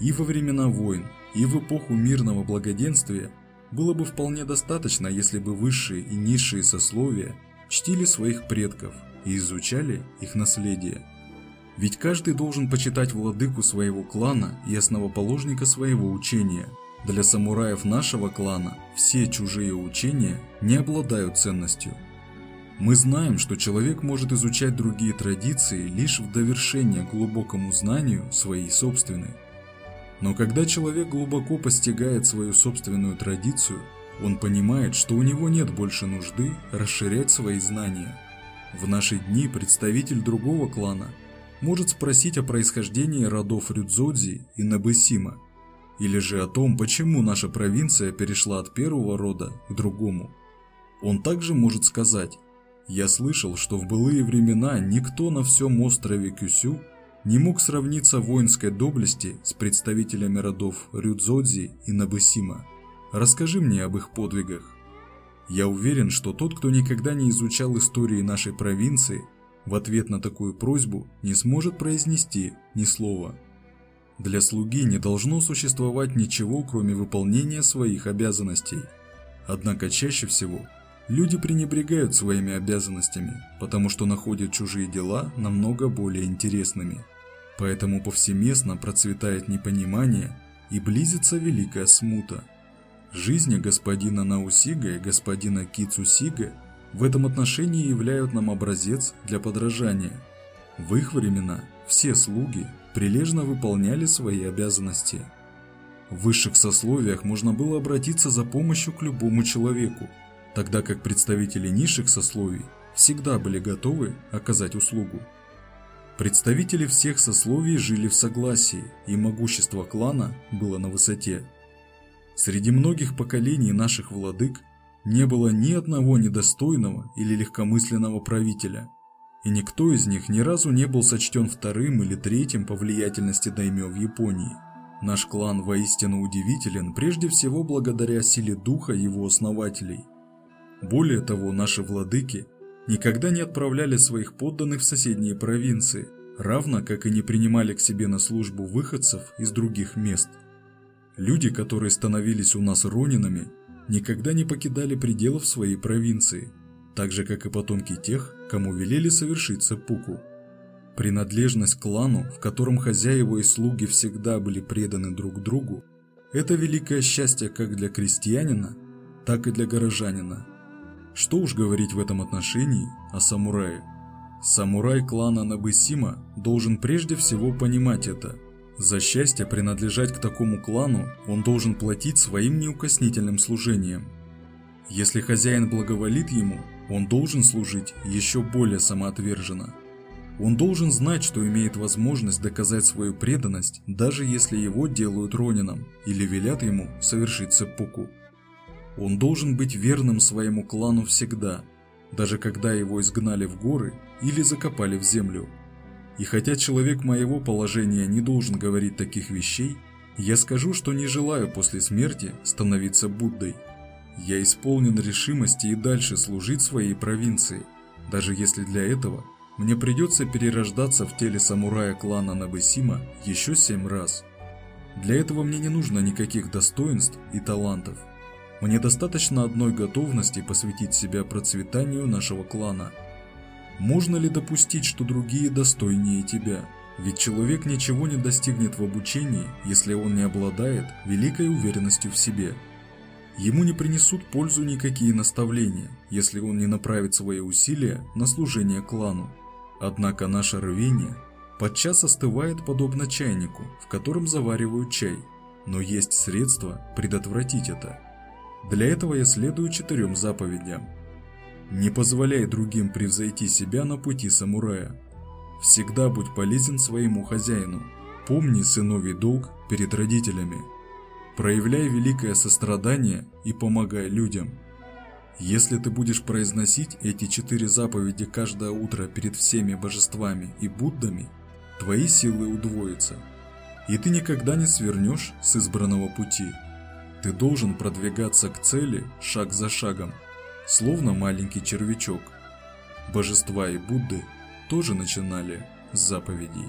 И во времена войн, и в эпоху мирного благоденствия было бы вполне достаточно, если бы высшие и низшие сословия чтили своих предков и изучали их наследие. Ведь каждый должен почитать владыку своего клана и основоположника своего учения. Для самураев нашего клана все чужие учения не обладают ценностью – мы знаем, что человек может изучать другие традиции лишь в довершение глубокому знанию своей собственной. Но когда человек глубоко постигает свою собственную традицию, он понимает, что у него нет больше нужды расширять свои знания. В наши дни представитель другого клана может спросить о происхождении родов Рюдзодзи и Набысима, или же о том, почему наша провинция перешла от первого рода к другому. Он также может сказать, «Я слышал, что в былые времена никто на всем острове Кюсю не мог сравниться воинской доблести с представителями родов Рюдзодзи и Набысима. Расскажи мне об их подвигах. Я уверен, что тот, кто никогда не изучал истории нашей провинции, в ответ на такую просьбу не сможет произнести ни слова. Для слуги не должно существовать ничего, кроме выполнения своих обязанностей. Однако чаще всего люди пренебрегают своими обязанностями, потому что находят чужие дела намного более интересными. Поэтому повсеместно процветает непонимание и близится великая смута. Жизни господина Наусига и господина Кицусига в этом отношении являют нам образец для подражания. В их времена все слуги прилежно выполняли свои обязанности. В высших сословиях можно было обратиться за помощью к любому человеку, тогда как представители низших сословий всегда были готовы оказать услугу. Представители всех сословий жили в согласии, и могущество клана было на высоте. Среди многих поколений наших владык не было ни одного недостойного или легкомысленного правителя, и никто из них ни разу не был сочтен вторым или третьим по влиятельности даймё в Японии. Наш клан воистину удивителен прежде всего благодаря силе духа его основателей. Более того, наши владыки никогда не отправляли своих подданных в соседние провинции, равно как и не принимали к себе на службу выходцев из других мест – Люди, которые становились у нас ронинами, никогда не покидали пределов своей провинции, так же, как и потомки тех, кому велели совершить сеппуку. Принадлежность к клану, в котором хозяева и слуги всегда были преданы друг другу, это великое счастье как для крестьянина, так и для горожанина. Что уж говорить в этом отношении о самурае. Самурай клана Набысима должен прежде всего понимать это – за счастье принадлежать к такому клану он должен платить своим неукоснительным служением. Если хозяин благоволит ему, он должен служить еще более самоотверженно. Он должен знать, что имеет возможность доказать свою преданность, даже если его делают ронином или велят ему совершить сеппуку. Он должен быть верным своему клану всегда, даже когда его изгнали в горы или закопали в землю. И хотя человек моего положения не должен говорить таких вещей, я скажу, что не желаю после смерти становиться Буддой. Я исполнен решимости и дальше служить своей провинции, даже если для этого мне придется перерождаться в теле самурая клана Набысима еще семь раз. Для этого мне не нужно никаких достоинств и талантов. Мне достаточно одной готовности посвятить себя процветанию нашего клана – можно ли допустить, что другие достойнее тебя? Ведь человек ничего не достигнет в обучении, если он не обладает великой уверенностью в себе. Ему не принесут пользу никакие наставления, если он не направит свои усилия на служение клану. Однако наше рвение подчас остывает подобно чайнику, в котором заваривают чай, но есть средства предотвратить это. Для этого я следую четырем заповедям – не позволяй другим превзойти себя на пути самурая. Всегда будь полезен своему хозяину. Помни сыновий долг перед родителями. Проявляй великое сострадание и помогай людям. Если ты будешь произносить эти четыре заповеди каждое утро перед всеми божествами и Буддами, твои силы удвоятся, и ты никогда не свернешь с избранного пути. Ты должен продвигаться к цели шаг за шагом словно маленький червячок. Божества и Будды тоже начинали с заповедей.